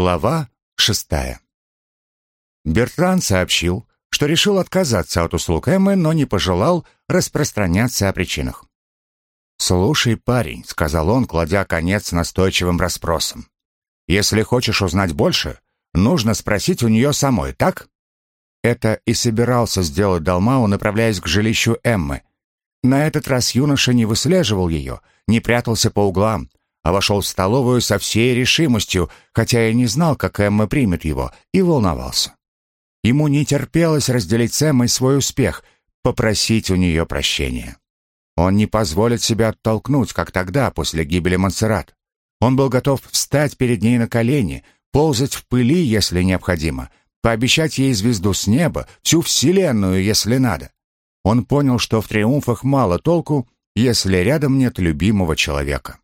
Глава шестая. Бертран сообщил, что решил отказаться от услуг Эммы, но не пожелал распространяться о причинах. «Слушай, парень», — сказал он, кладя конец настойчивым расспросам. «Если хочешь узнать больше, нужно спросить у нее самой, так?» Это и собирался сделать Далмау, направляясь к жилищу Эммы. На этот раз юноша не выслеживал ее, не прятался по углам, а вошел в столовую со всей решимостью, хотя и не знал, как Эмма примет его, и волновался. Ему не терпелось разделить с Эммой свой успех, попросить у нее прощения. Он не позволит себя оттолкнуть, как тогда, после гибели Монсеррат. Он был готов встать перед ней на колени, ползать в пыли, если необходимо, пообещать ей звезду с неба, всю вселенную, если надо. Он понял, что в триумфах мало толку, если рядом нет любимого человека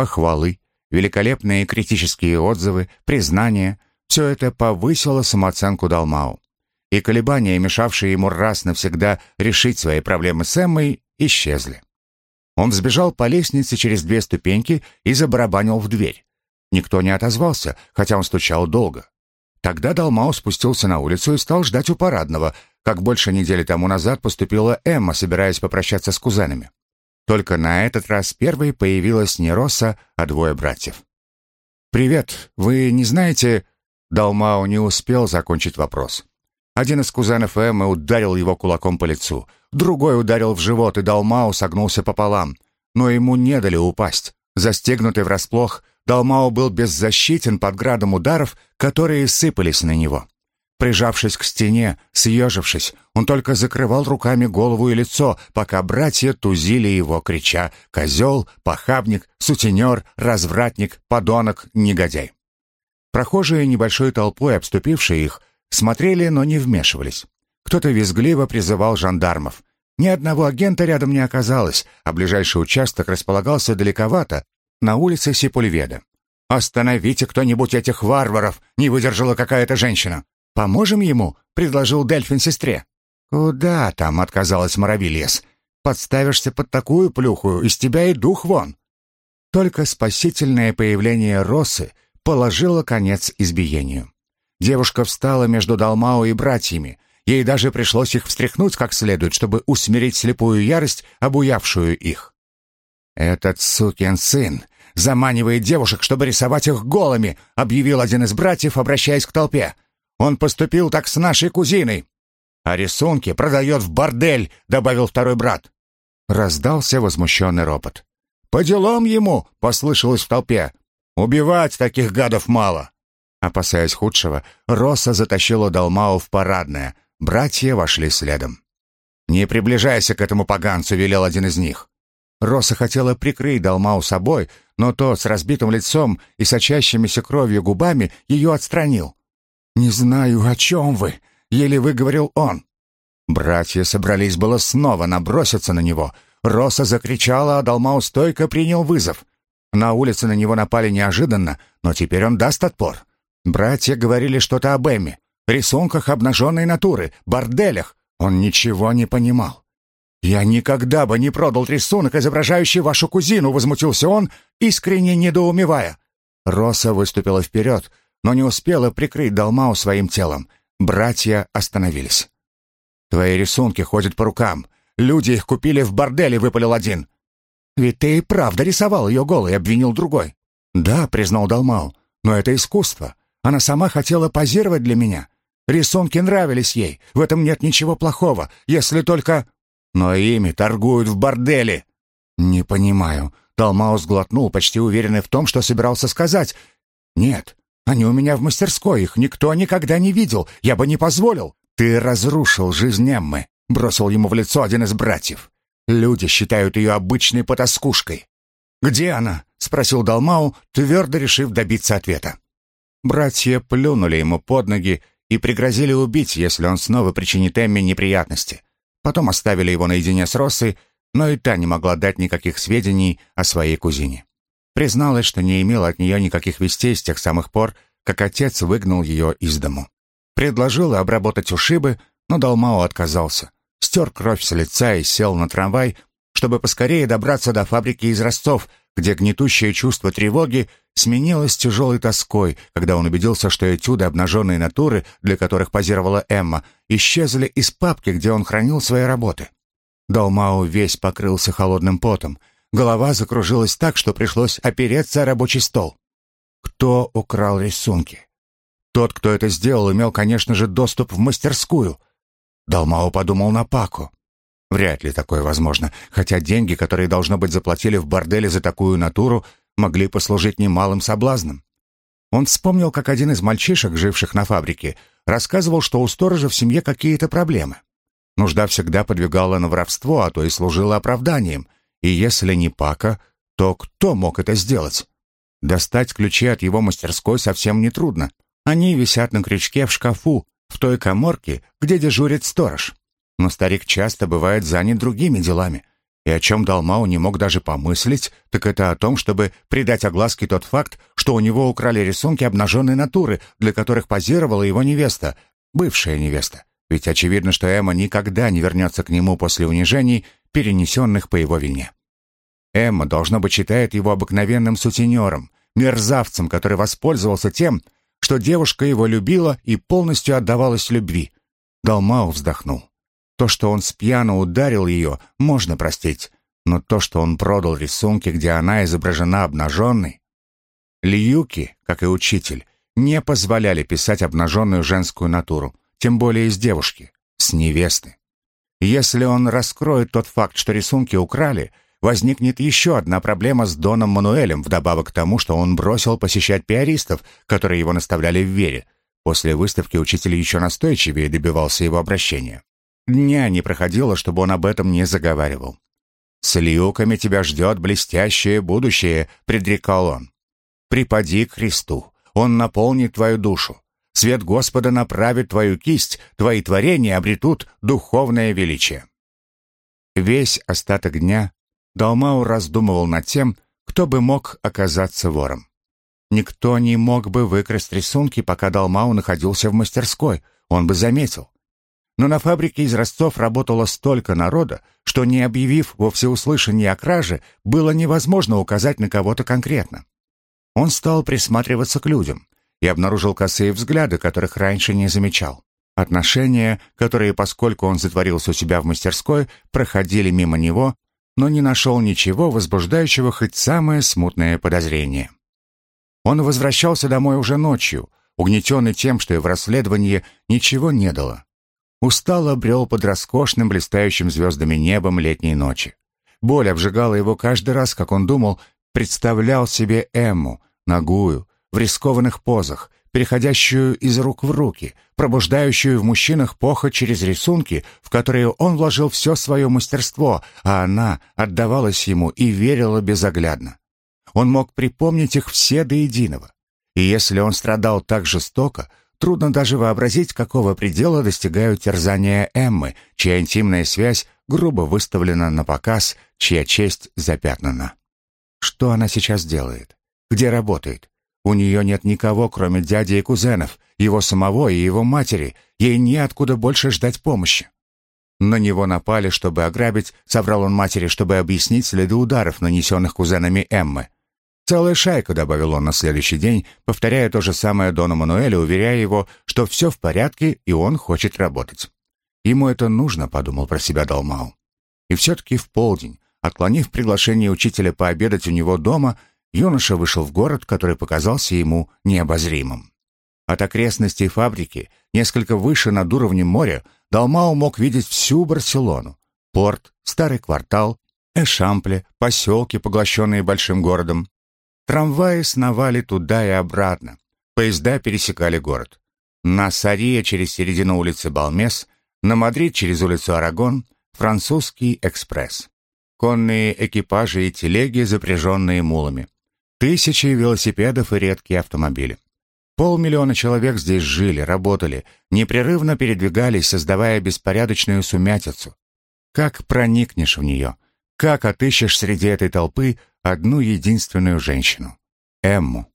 похвалы, великолепные критические отзывы, признания — все это повысило самооценку Далмау. И колебания, мешавшие ему раз навсегда решить свои проблемы с Эммой, исчезли. Он взбежал по лестнице через две ступеньки и забарабанил в дверь. Никто не отозвался, хотя он стучал долго. Тогда Далмау спустился на улицу и стал ждать у парадного, как больше недели тому назад поступила Эмма, собираясь попрощаться с кузенами. Только на этот раз первой появилась не Росса, а двое братьев. «Привет, вы не знаете...» Далмао не успел закончить вопрос. Один из кузенов Эммы ударил его кулаком по лицу, другой ударил в живот, и Далмао согнулся пополам. Но ему не дали упасть. Застегнутый врасплох, Далмао был беззащитен под градом ударов, которые сыпались на него. Прижавшись к стене, съежившись, он только закрывал руками голову и лицо, пока братья тузили его, крича «Козел! Похабник! Сутенер! Развратник! Подонок! Негодяй!». Прохожие, небольшой толпой обступившие их, смотрели, но не вмешивались. Кто-то визгливо призывал жандармов. Ни одного агента рядом не оказалось, а ближайший участок располагался далековато, на улице Сипульведа. «Остановите кто-нибудь этих варваров!» — не выдержала какая-то женщина. «Поможем ему?» — предложил Дельфин сестре. «Куда там?» — отказалась Моровильес. «Подставишься под такую плюху, из тебя и дух вон». Только спасительное появление Росы положило конец избиению. Девушка встала между Далмао и братьями. Ей даже пришлось их встряхнуть как следует, чтобы усмирить слепую ярость, обуявшую их. «Этот сукин сын заманивает девушек, чтобы рисовать их голыми», объявил один из братьев, обращаясь к толпе. Он поступил так с нашей кузиной. А рисунки продает в бордель, добавил второй брат. Раздался возмущенный ропот. «По делам ему!» — послышалось в толпе. «Убивать таких гадов мало!» Опасаясь худшего, Роса затащила Далмау в парадное. Братья вошли следом. «Не приближайся к этому поганцу», — велел один из них. Роса хотела прикрыть Далмау собой, но тот с разбитым лицом и сочащимися кровью губами ее отстранил. «Не знаю, о чем вы», — еле выговорил он. Братья собрались было снова наброситься на него. Роса закричала, а Далмау стойко принял вызов. На улице на него напали неожиданно, но теперь он даст отпор. Братья говорили что-то об Эмме, рисунках обнаженной натуры, борделях. Он ничего не понимал. «Я никогда бы не продал рисунок, изображающий вашу кузину», — возмутился он, искренне недоумевая. Роса выступила вперед, но не успела прикрыть Далмау своим телом. Братья остановились. «Твои рисунки ходят по рукам. Люди их купили в борделе», — выпалил один. «Ведь ты и правда рисовал ее голой», — обвинил другой. «Да», — признал Далмау, — «но это искусство. Она сама хотела позировать для меня. Рисунки нравились ей, в этом нет ничего плохого, если только...» «Но ими торгуют в борделе». «Не понимаю». Далмау сглотнул, почти уверенный в том, что собирался сказать. «Нет, они у меня в мастерской, их никто никогда не видел. Я бы не позволил. Ты разрушил жизнь Эммы, бросил ему в лицо один из братьев. Люди считают ее обычной потаскушкой. Где она? спросил Далмау, твердо решив добиться ответа. Братья плюнули ему под ноги и пригрозили убить, если он снова причинит Эмме неприятности. Потом оставили его наедине с Россой, но и та не могла дать никаких сведений о своей кузине. Призналась, что не имела от нее никаких вестей с тех самых пор, как отец выгнал ее из дому. Предложила обработать ушибы, но Далмао отказался. Стер кровь с лица и сел на трамвай, чтобы поскорее добраться до фабрики из Ростов, где гнетущее чувство тревоги сменилось тяжелой тоской, когда он убедился, что этюды обнаженной натуры, для которых позировала Эмма, исчезли из папки, где он хранил свои работы. Далмау весь покрылся холодным потом. Голова закружилась так, что пришлось опереться о рабочий стол. Кто украл рисунки? Тот, кто это сделал, имел, конечно же, доступ в мастерскую. Далмау подумал на Паку. Вряд ли такое возможно, хотя деньги, которые, должно быть, заплатили в борделе за такую натуру, могли послужить немалым соблазном. Он вспомнил, как один из мальчишек, живших на фабрике, рассказывал, что у сторожа в семье какие-то проблемы. Нужда всегда подвигала на воровство, а то и служила оправданием. И если не Пака, то кто мог это сделать? Достать ключи от его мастерской совсем нетрудно. Они висят на крючке в шкафу, в той коморке, где дежурит сторож. Но старик часто бывает занят другими делами. И о чем Далмау не мог даже помыслить, так это о том, чтобы придать огласке тот факт, что у него украли рисунки обнаженной натуры, для которых позировала его невеста, бывшая невеста. Ведь очевидно, что Эмма никогда не вернется к нему после унижений, перенесенных по его вине. Эмма, должно быть, считает его обыкновенным сутенером, мерзавцем, который воспользовался тем, что девушка его любила и полностью отдавалась любви. Далмау вздохнул. То, что он спьяно ударил ее, можно простить, но то, что он продал рисунки, где она изображена обнаженной... Льюки, как и учитель, не позволяли писать обнаженную женскую натуру, тем более из девушки, с невесты. Если он раскроет тот факт, что рисунки украли, возникнет еще одна проблема с Доном Мануэлем, вдобавок к тому, что он бросил посещать пиаристов, которые его наставляли в вере. После выставки учитель еще настойчивее добивался его обращения. Дня не проходило, чтобы он об этом не заговаривал. «С люками тебя ждет блестящее будущее», — предрекал он. «Припади к Христу, Он наполнит твою душу. Свет Господа направит твою кисть, твои творения обретут духовное величие». Весь остаток дня Далмау раздумывал над тем, кто бы мог оказаться вором. Никто не мог бы выкрасть рисунки, пока Далмау находился в мастерской, он бы заметил. Но на фабрике из Ростов работало столько народа, что не объявив во всеуслышание о краже, было невозможно указать на кого-то конкретно. Он стал присматриваться к людям и обнаружил косые взгляды, которых раньше не замечал. Отношения, которые, поскольку он затворился у себя в мастерской, проходили мимо него, но не нашел ничего, возбуждающего хоть самое смутное подозрение. Он возвращался домой уже ночью, угнетенный тем, что и в расследовании ничего не дало. Устало брел под роскошным, блистающим звездами небом летней ночи. Боль обжигала его каждый раз, как он думал, представлял себе Эмму, нагую, в рискованных позах, переходящую из рук в руки, пробуждающую в мужчинах похоть через рисунки, в которые он вложил все свое мастерство, а она отдавалась ему и верила безоглядно. Он мог припомнить их все до единого. И если он страдал так жестоко, трудно даже вообразить, какого предела достигают терзания Эммы, чья интимная связь грубо выставлена на показ, чья честь запятнана. Что она сейчас делает? Где работает? У нее нет никого, кроме дяди и кузенов, его самого и его матери. Ей неоткуда больше ждать помощи. На него напали, чтобы ограбить, соврал он матери, чтобы объяснить следы ударов, нанесенных кузенами Эммы. Целая шайка, добавил он на следующий день, повторяя то же самое Дону Мануэлю, уверяя его, что все в порядке и он хочет работать. Ему это нужно, подумал про себя Далмау. И все-таки в полдень, отклонив приглашение учителя пообедать у него дома, юноша вышел в город, который показался ему необозримым. От окрестностей фабрики, несколько выше над уровнем моря, Далмау мог видеть всю Барселону. Порт, старый квартал, Эшампле, поселки, поглощенные большим городом. Трамваи сновали туда и обратно. Поезда пересекали город. На Сария через середину улицы Балмес, на Мадрид через улицу Арагон, французский экспресс. Конные экипажи и телеги, запряженные мулами. Тысячи велосипедов и редкие автомобили. Полмиллиона человек здесь жили, работали, непрерывно передвигались, создавая беспорядочную сумятицу. Как проникнешь в нее? Как отыщешь среди этой толпы одну единственную женщину? Эмму.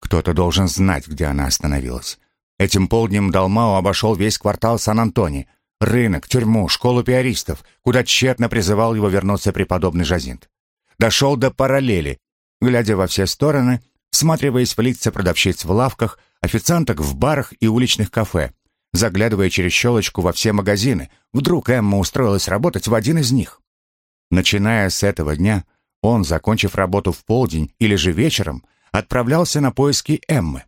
Кто-то должен знать, где она остановилась. Этим полднем Далмао обошел весь квартал Сан-Антони, рынок, тюрьму, школу пиаристов, куда тщетно призывал его вернуться преподобный Жазинт. дошел до параллели, глядя во все стороны, всматриваясь в лица продавщиц в лавках, официанток в барах и уличных кафе, заглядывая через щелочку во все магазины. Вдруг Эмма устроилась работать в один из них. Начиная с этого дня, он, закончив работу в полдень или же вечером, отправлялся на поиски Эммы.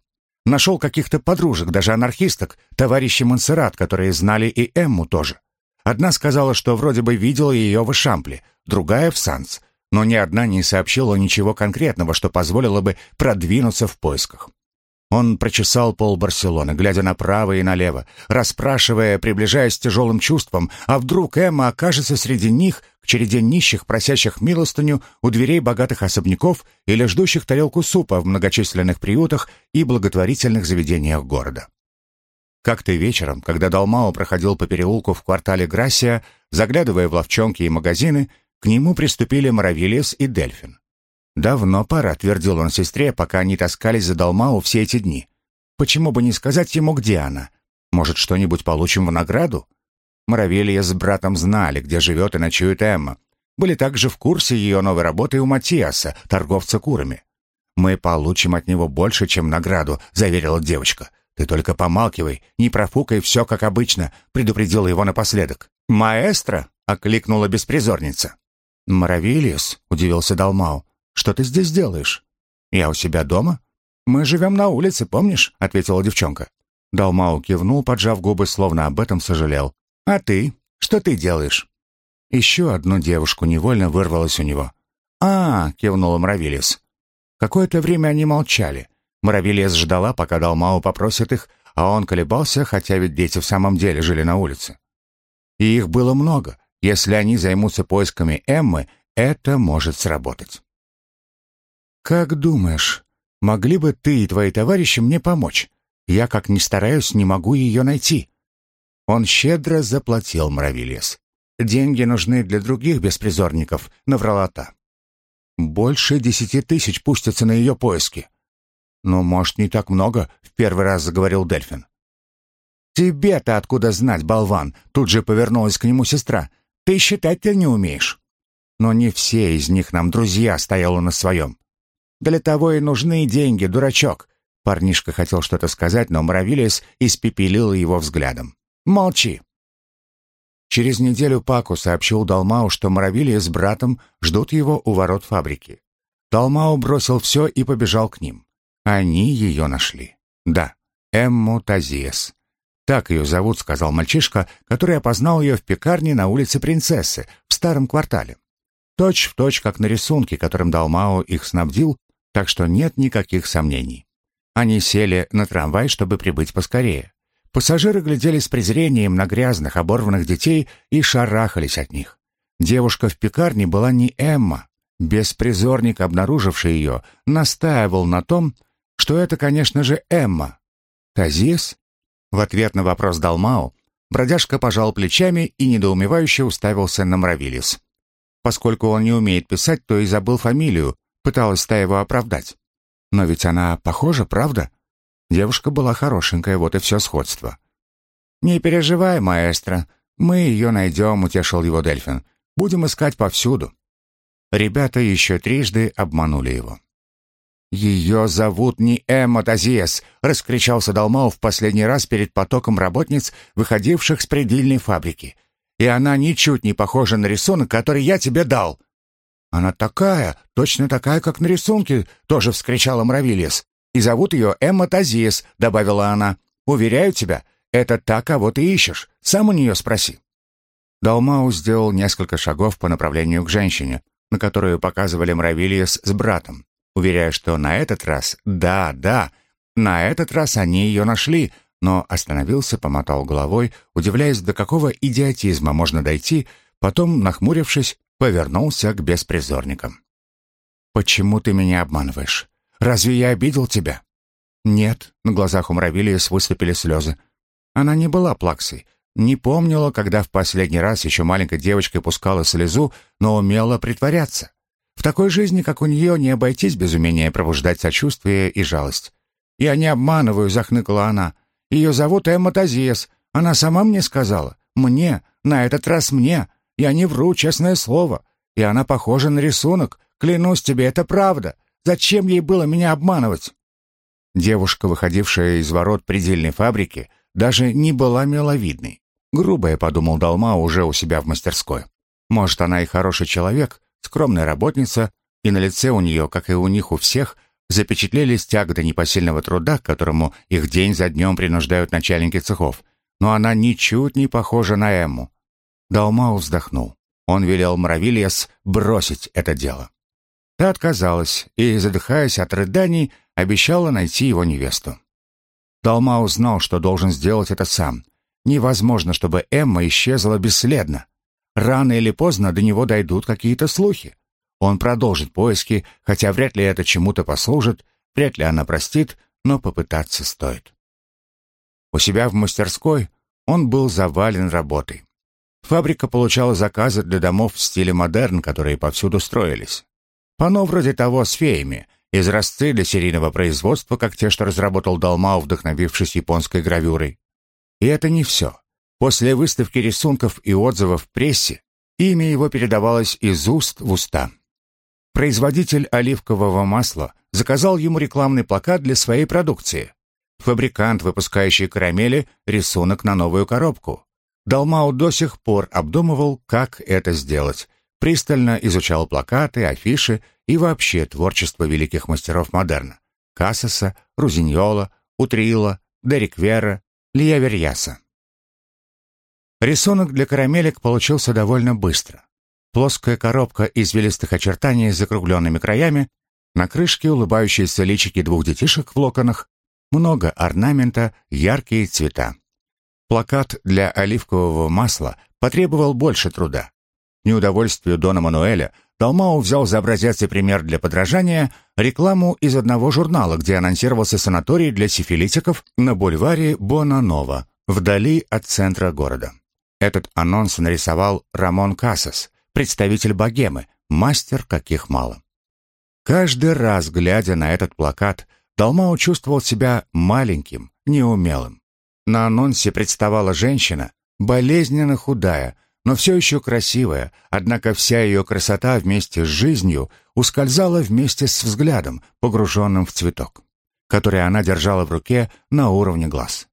Нашел каких-то подружек, даже анархисток, товарищей Монсеррат, которые знали и Эмму тоже. Одна сказала, что вроде бы видела ее в Шампле, другая — в Санс, но ни одна не сообщила ничего конкретного, что позволило бы продвинуться в поисках. Он прочесал пол Барселоны, глядя направо и налево, расспрашивая, приближаясь тяжелым чувством, а вдруг Эмма окажется среди них к череде нищих, просящих милостыню у дверей богатых особняков или ждущих тарелку супа в многочисленных приютах и благотворительных заведениях города. Как-то вечером, когда Далмао проходил по переулку в квартале Грасия, заглядывая в ловчонки и магазины, к нему приступили Моровилес и Дельфин. «Давно пора», — твердил он сестре, пока они таскались за Далмау все эти дни. «Почему бы не сказать ему, где она? Может, что-нибудь получим в награду?» Моровилья с братом знали, где живет и ночует Эмма. Были также в курсе ее новой работы у Матиаса, торговца курами. «Мы получим от него больше, чем награду», — заверила девочка. «Ты только помалкивай, не профукай все, как обычно», — предупредила его напоследок. «Маэстро?» — окликнула беспризорница. «Моровильяс?» — удивился Далмау. Что ты здесь делаешь?» «Я у себя дома. Мы живем на улице, помнишь?» — ответила девчонка. Далмау кивнул, поджав губы, словно об этом сожалел. «А ты? Что ты делаешь?» Еще одну девушку невольно вырвалось у него. «А!» — кивнула Мравилис. Какое-то время они молчали. Мравилис ждала, пока Далмау попросит их, а он колебался, хотя ведь дети в самом деле жили на улице. И их было много. Если они займутся поисками Эммы, это может сработать. «Как думаешь, могли бы ты и твои товарищи мне помочь? Я, как ни стараюсь, не могу ее найти». Он щедро заплатил Мравилес. «Деньги нужны для других беспризорников», — наврала та. «Больше десяти тысяч пустятся на ее поиски». «Ну, может, не так много», — в первый раз заговорил Дельфин. «Тебе-то откуда знать, болван?» — тут же повернулась к нему сестра. «Ты считать-то не умеешь». «Но не все из них нам друзья», — стояла на своем. Для того и нужны деньги, дурачок!» Парнишка хотел что-то сказать, но Муравилис испепелил его взглядом. «Молчи!» Через неделю Паку сообщил Далмау, что Муравилия с братом ждут его у ворот фабрики. Далмау бросил все и побежал к ним. Они ее нашли. Да, Эмму Тазиес. «Так ее зовут», — сказал мальчишка, который опознал ее в пекарне на улице Принцессы, в старом квартале. Точь в точь, как на рисунке, которым Далмау их снабдил, так что нет никаких сомнений. Они сели на трамвай, чтобы прибыть поскорее. Пассажиры глядели с презрением на грязных, оборванных детей и шарахались от них. Девушка в пекарне была не Эмма. Беспризорник, обнаруживший ее, настаивал на том, что это, конечно же, Эмма. «Тазис?» В ответ на вопрос Далмау бродяжка пожал плечами и недоумевающе уставился на Мравилис. Поскольку он не умеет писать, то и забыл фамилию, Пыталась та его оправдать. Но ведь она похожа, правда? Девушка была хорошенькая, вот и все сходство. «Не переживай, маэстро, мы ее найдем», — утешил его Дельфин. «Будем искать повсюду». Ребята еще трижды обманули его. «Ее зовут не Эмма Тазиес!» — раскричался Далмау в последний раз перед потоком работниц, выходивших с предельной фабрики. «И она ничуть не похожа на рисунок, который я тебе дал!» «Она такая, точно такая, как на рисунке», — тоже вскричала Мравилис. «И зовут ее Эмма Тазиес», — добавила она. «Уверяю тебя, это та, кого ты ищешь. Сам у нее спроси». Далмау сделал несколько шагов по направлению к женщине, на которую показывали Мравилиес с братом, уверяя, что на этот раз, да, да, на этот раз они ее нашли, но остановился, помотал головой, удивляясь, до какого идиотизма можно дойти, потом, нахмурившись, повернулся к беспризорникам. «Почему ты меня обманываешь? Разве я обидел тебя?» «Нет», — на глазах у Мравилиес выступили слезы. Она не была плаксой, не помнила, когда в последний раз еще маленькой девочкой пускала слезу, но умела притворяться. Такой жизни, как у нее, не обойтись без умения пробуждать сочувствие и жалость. «Я не обманываю», — захныкала она. «Ее зовут Эмма Тазиес. Она сама мне сказала. Мне. На этот раз мне. Я не вру, честное слово. И она похожа на рисунок, Клянусь тебе, это правда. Зачем ей было меня обманывать?» Девушка, выходившая из ворот предельной фабрики, даже не была миловидной. Грубая, подумал Далма уже у себя в мастерской. Может, она и хороший человек, скромная работница, и на лице у нее, как и у них у всех, запечатлелись тяготы непосильного труда, к которому их день за днем принуждают начальники цехов. Но она ничуть не похожа на Эмму. Далмау вздохнул. Он велел Мравильяс бросить это дело. Та отказалась и, задыхаясь от рыданий, обещала найти его невесту. Далмау знал, что должен сделать это сам. Невозможно, чтобы Эмма исчезла бесследно. Рано или поздно до него дойдут какие-то слухи. Он продолжит поиски, хотя вряд ли это чему-то послужит, вряд ли она простит, но попытаться стоит. У себя в мастерской он был завален работой. Фабрика получала заказы для домов в стиле модерн, которые повсюду строились. Пано вроде того с феями, изразцы для серийного производства, как те, что разработал Далмау, вдохновившись японской гравюрой. И это не все. После выставки рисунков и отзывов в прессе имя его передавалось из уст в уста. Производитель оливкового масла заказал ему рекламный плакат для своей продукции. Фабрикант, выпускающий карамели, рисунок на новую коробку. Далмау до сих пор обдумывал, как это сделать. Пристально изучал плакаты, афиши и вообще творчество великих мастеров модерна. Кассаса, Рузиньола, Утрила, Дерек Вера, Лия Верьяса. Рисунок для карамелек получился довольно быстро. Плоская коробка извилистых очертаний с закругленными краями, на крышке улыбающиеся личики двух детишек в локонах, много орнамента, яркие цвета. Плакат для оливкового масла потребовал больше труда. К неудовольствию Дона Мануэля Далмау взял за образец и пример для подражания рекламу из одного журнала, где анонсировался санаторий для сифилитиков на бульваре Бонанова, вдали от центра города. Этот анонс нарисовал Рамон Кассас, представитель богемы, мастер каких мало. Каждый раз, глядя на этот плакат, Далмау чувствовал себя маленьким, неумелым. На анонсе представала женщина, болезненно худая, но все еще красивая, однако вся ее красота вместе с жизнью ускользала вместе с взглядом, погруженным в цветок, который она держала в руке на уровне глаз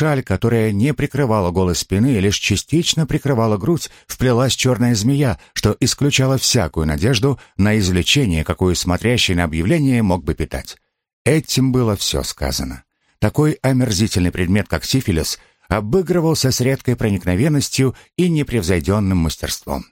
шаль, которая не прикрывала голой спины и лишь частично прикрывала грудь, вплелась черная змея, что исключало всякую надежду на извлечение, какую смотрящий на объявление мог бы питать. Этим было все сказано. Такой омерзительный предмет, как сифилис, обыгрывался с редкой проникновенностью и непревзойденным мастерством.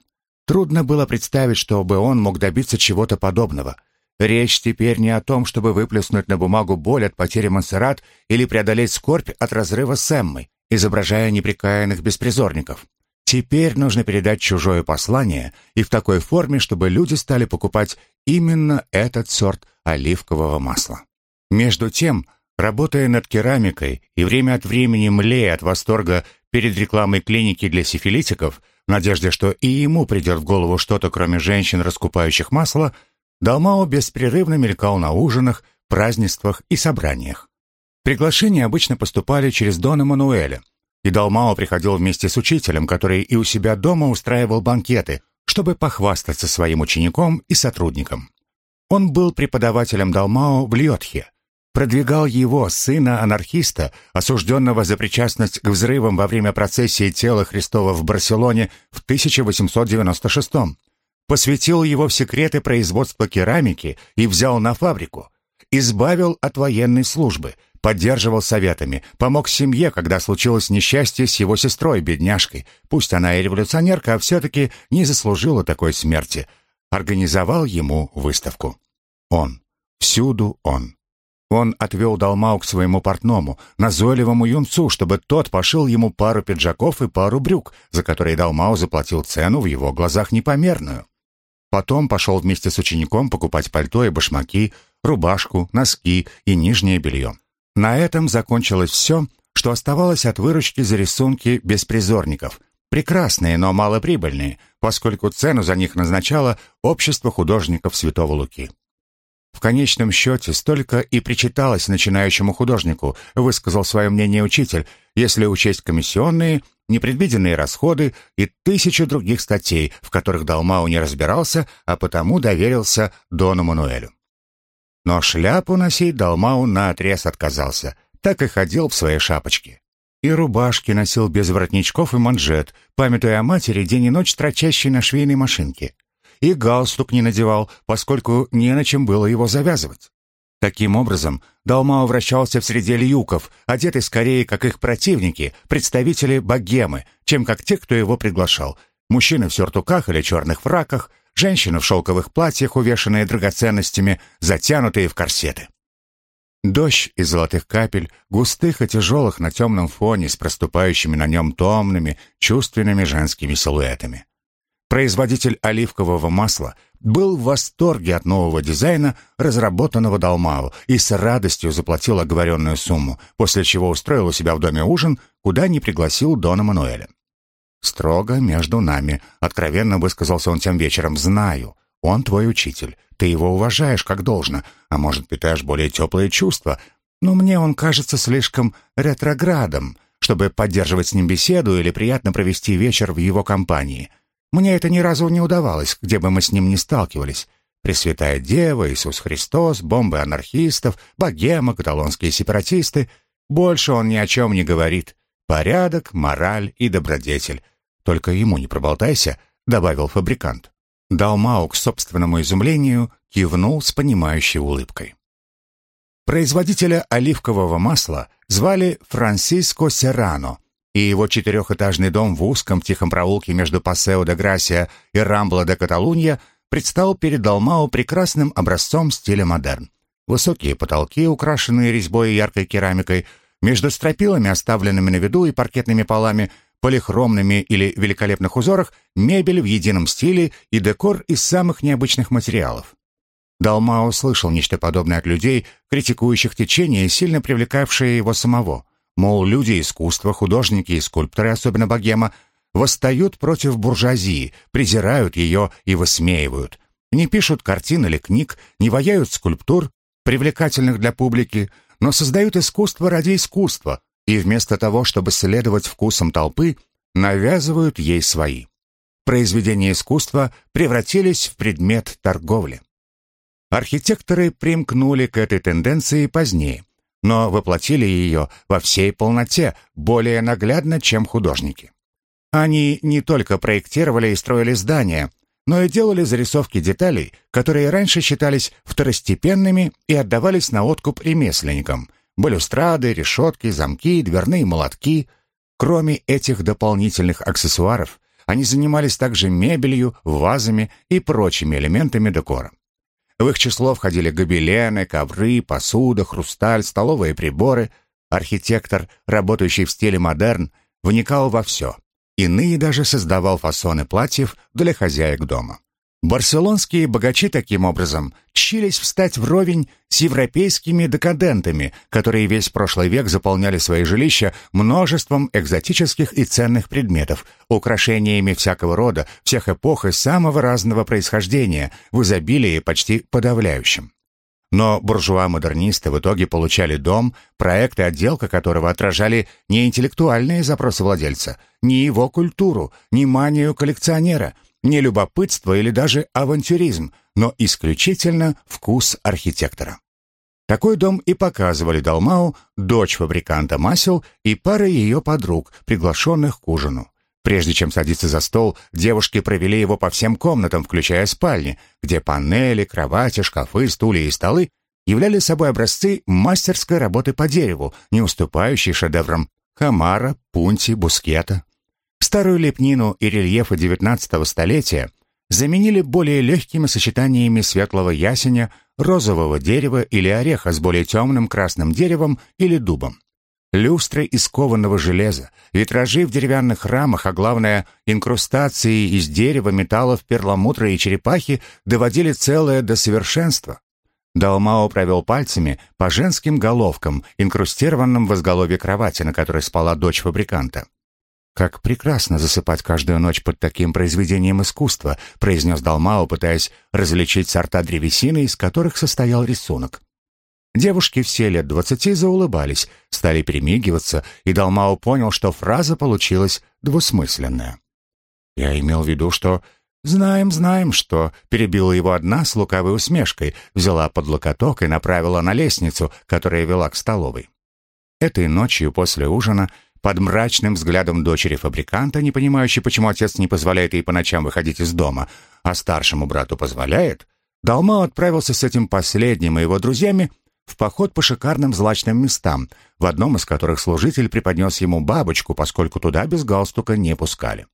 Трудно было представить, чтобы он мог добиться чего-то подобного — Речь теперь не о том, чтобы выплеснуть на бумагу боль от потери Монсеррат или преодолеть скорбь от разрыва с Эммой, изображая неприкаянных беспризорников. Теперь нужно передать чужое послание и в такой форме, чтобы люди стали покупать именно этот сорт оливкового масла. Между тем, работая над керамикой и время от времени млея от восторга перед рекламой клиники для сифилитиков, в надежде, что и ему придет в голову что-то, кроме женщин, раскупающих масло, Далмао беспрерывно мелькал на ужинах, празднествах и собраниях. Приглашения обычно поступали через Дона Мануэля, и Далмао приходил вместе с учителем, который и у себя дома устраивал банкеты, чтобы похвастаться своим учеником и сотрудникам. Он был преподавателем Далмао в Льотхе, продвигал его, сына-анархиста, осужденного за причастность к взрывам во время процессии тела Христова в Барселоне в 1896 году посвятил его в секреты производства керамики и взял на фабрику, избавил от военной службы, поддерживал советами, помог семье, когда случилось несчастье с его сестрой, бедняжкой, пусть она и революционерка, а все-таки не заслужила такой смерти, организовал ему выставку. Он. Всюду он. Он отвел Далмау к своему портному, назойливому юнцу, чтобы тот пошил ему пару пиджаков и пару брюк, за которые Далмау заплатил цену в его глазах непомерную. Потом пошел вместе с учеником покупать пальто и башмаки, рубашку, носки и нижнее белье. На этом закончилось все, что оставалось от выручки за рисунки беспризорников. Прекрасные, но малоприбыльные, поскольку цену за них назначало Общество художников Святого Луки. В конечном счете столько и причиталось начинающему художнику, высказал свое мнение учитель, если учесть комиссионные, непредвиденные расходы и тысячи других статей, в которых Далмау не разбирался, а потому доверился Дону Мануэлю. Но шляпу носить Далмау наотрез отказался, так и ходил в своей шапочке. И рубашки носил без воротничков и манжет, памятуя о матери день и ночь трочащей на швейной машинке. И галстук не надевал, поскольку не на чем было его завязывать. Таким образом, Далмао вращался в среде льюков, одетый скорее как их противники, представители богемы, чем как те, кто его приглашал. Мужчины в сюртуках или черных фраках, женщины в шелковых платьях, увешанные драгоценностями, затянутые в корсеты. Дождь из золотых капель, густых и тяжелых на темном фоне с проступающими на нем томными, чувственными женскими силуэтами. Производитель оливкового масла был в восторге от нового дизайна, разработанного Далмао, и с радостью заплатил оговоренную сумму, после чего устроил у себя в доме ужин, куда не пригласил Дона Мануэля. «Строго между нами», — откровенно высказался он тем вечером, — «знаю, он твой учитель, ты его уважаешь как должно, а может, питаешь более теплые чувства, но мне он кажется слишком ретроградом, чтобы поддерживать с ним беседу или приятно провести вечер в его компании. Мне это ни разу не удавалось, где бы мы с ним ни сталкивались. Пресвятая Дева, Иисус Христос, бомбы анархистов, богема, каталонские сепаратисты. Больше он ни о чем не говорит. Порядок, мораль и добродетель. Только ему не проболтайся, добавил фабрикант. Далмау к собственному изумлению кивнул с понимающей улыбкой. Производителя оливкового масла звали Франсиско Серрано, и его четырехэтажный дом в узком тихом проулке между Пасео де Грасия и Рамбла де Каталунья предстал перед Далмау прекрасным образцом стиля модерн. Высокие потолки, украшенные резьбой и яркой керамикой, между стропилами, оставленными на виду, и паркетными полами – полихромными или великолепных узорах, мебель в едином стиле и декор из самых необычных материалов. Далмао слышал нечто подобное от людей, критикующих течение, сильно привлекавшее его самого. Мол, люди искусства, художники и скульпторы, особенно богема, восстают против буржуазии, презирают ее и высмеивают. Не пишут картин или книг, не ваяют скульптур, привлекательных для публики, но создают искусство ради искусства, и вместо того, чтобы следовать вкусам толпы, навязывают ей свои. Произведения искусства превратились в предмет торговли. Архитекторы примкнули к этой тенденции позднее, но воплотили ее во всей полноте, более наглядно, чем художники. Они не только проектировали и строили здания, но и делали зарисовки деталей, которые раньше считались второстепенными и отдавались на откуп ремесленникам, Балюстрады, решетки, замки, дверные молотки. Кроме этих дополнительных аксессуаров, они занимались также мебелью, вазами и прочими элементами декора. В их число входили гобелены, ковры, посуда, хрусталь, столовые приборы. Архитектор, работающий в стиле модерн, вникал во все. Иные даже создавал фасоны платьев для хозяек дома. Барселонские богачи таким образом чились встать вровень с европейскими декадентами, которые весь прошлый век заполняли свои жилища множеством экзотических и ценных предметов, украшениями всякого рода, всех эпох и самого разного происхождения, в изобилии почти подавляющем. Но буржуа-модернисты в итоге получали дом, проект и отделка которого отражали не интеллектуальные запросы владельца, не его культуру, не манию коллекционера – не любопытство или даже авантюризм, но исключительно вкус архитектора. Такой дом и показывали Далмау, дочь фабриканта масел и пара ее подруг, приглашенных к ужину. Прежде чем садиться за стол, девушки провели его по всем комнатам, включая спальни, где панели, кровати, шкафы, стулья и столы являли собой образцы мастерской работы по дереву, не уступающей шедеврам Хамара, Пунти, Бускета. Старую лепнину и рельефы XIX столетия заменили более легкими сочетаниями светлого ясеня, розового дерева или ореха с более темным красным деревом или дубом. Люстры из кованого железа, витражи в деревянных рамах, а главное, инкрустации из дерева, металлов, перламутра и черепахи доводили целое до совершенства. Далмао провел пальцами по женским головкам, инкрустированным в изголовье кровати, на которой спала дочь фабриканта. «Как прекрасно засыпать каждую ночь под таким произведением искусства», произнес Далмао, пытаясь различить сорта древесины, из которых состоял рисунок. Девушки все лет двадцати заулыбались, стали перемигиваться, и Далмао понял, что фраза получилась двусмысленная. «Я имел в виду, что...» «Знаем, знаем, что...» — перебила его одна с лукавой усмешкой, взяла под локоток и направила на лестницу, которая вела к столовой. Этой ночью после ужина под мрачным взглядом дочери фабриканта, не понимающей, почему отец не позволяет ей по ночам выходить из дома, а старшему брату позволяет, Далмао отправился с этим последним и его друзьями в поход по шикарным злачным местам, в одном из которых служитель преподнес ему бабочку, поскольку туда без галстука не пускали.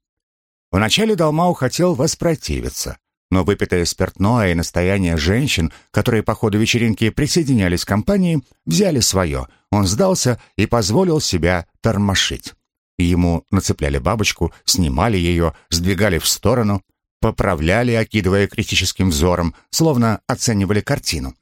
Вначале Далмау хотел воспротивиться, но выпитое спиртное и настояние женщин, которые по ходу вечеринки присоединялись к компании, взяли свое. Он сдался и позволил себя тормошить. Ему нацепляли бабочку, снимали ее, сдвигали в сторону, поправляли, окидывая критическим взором, словно оценивали картину.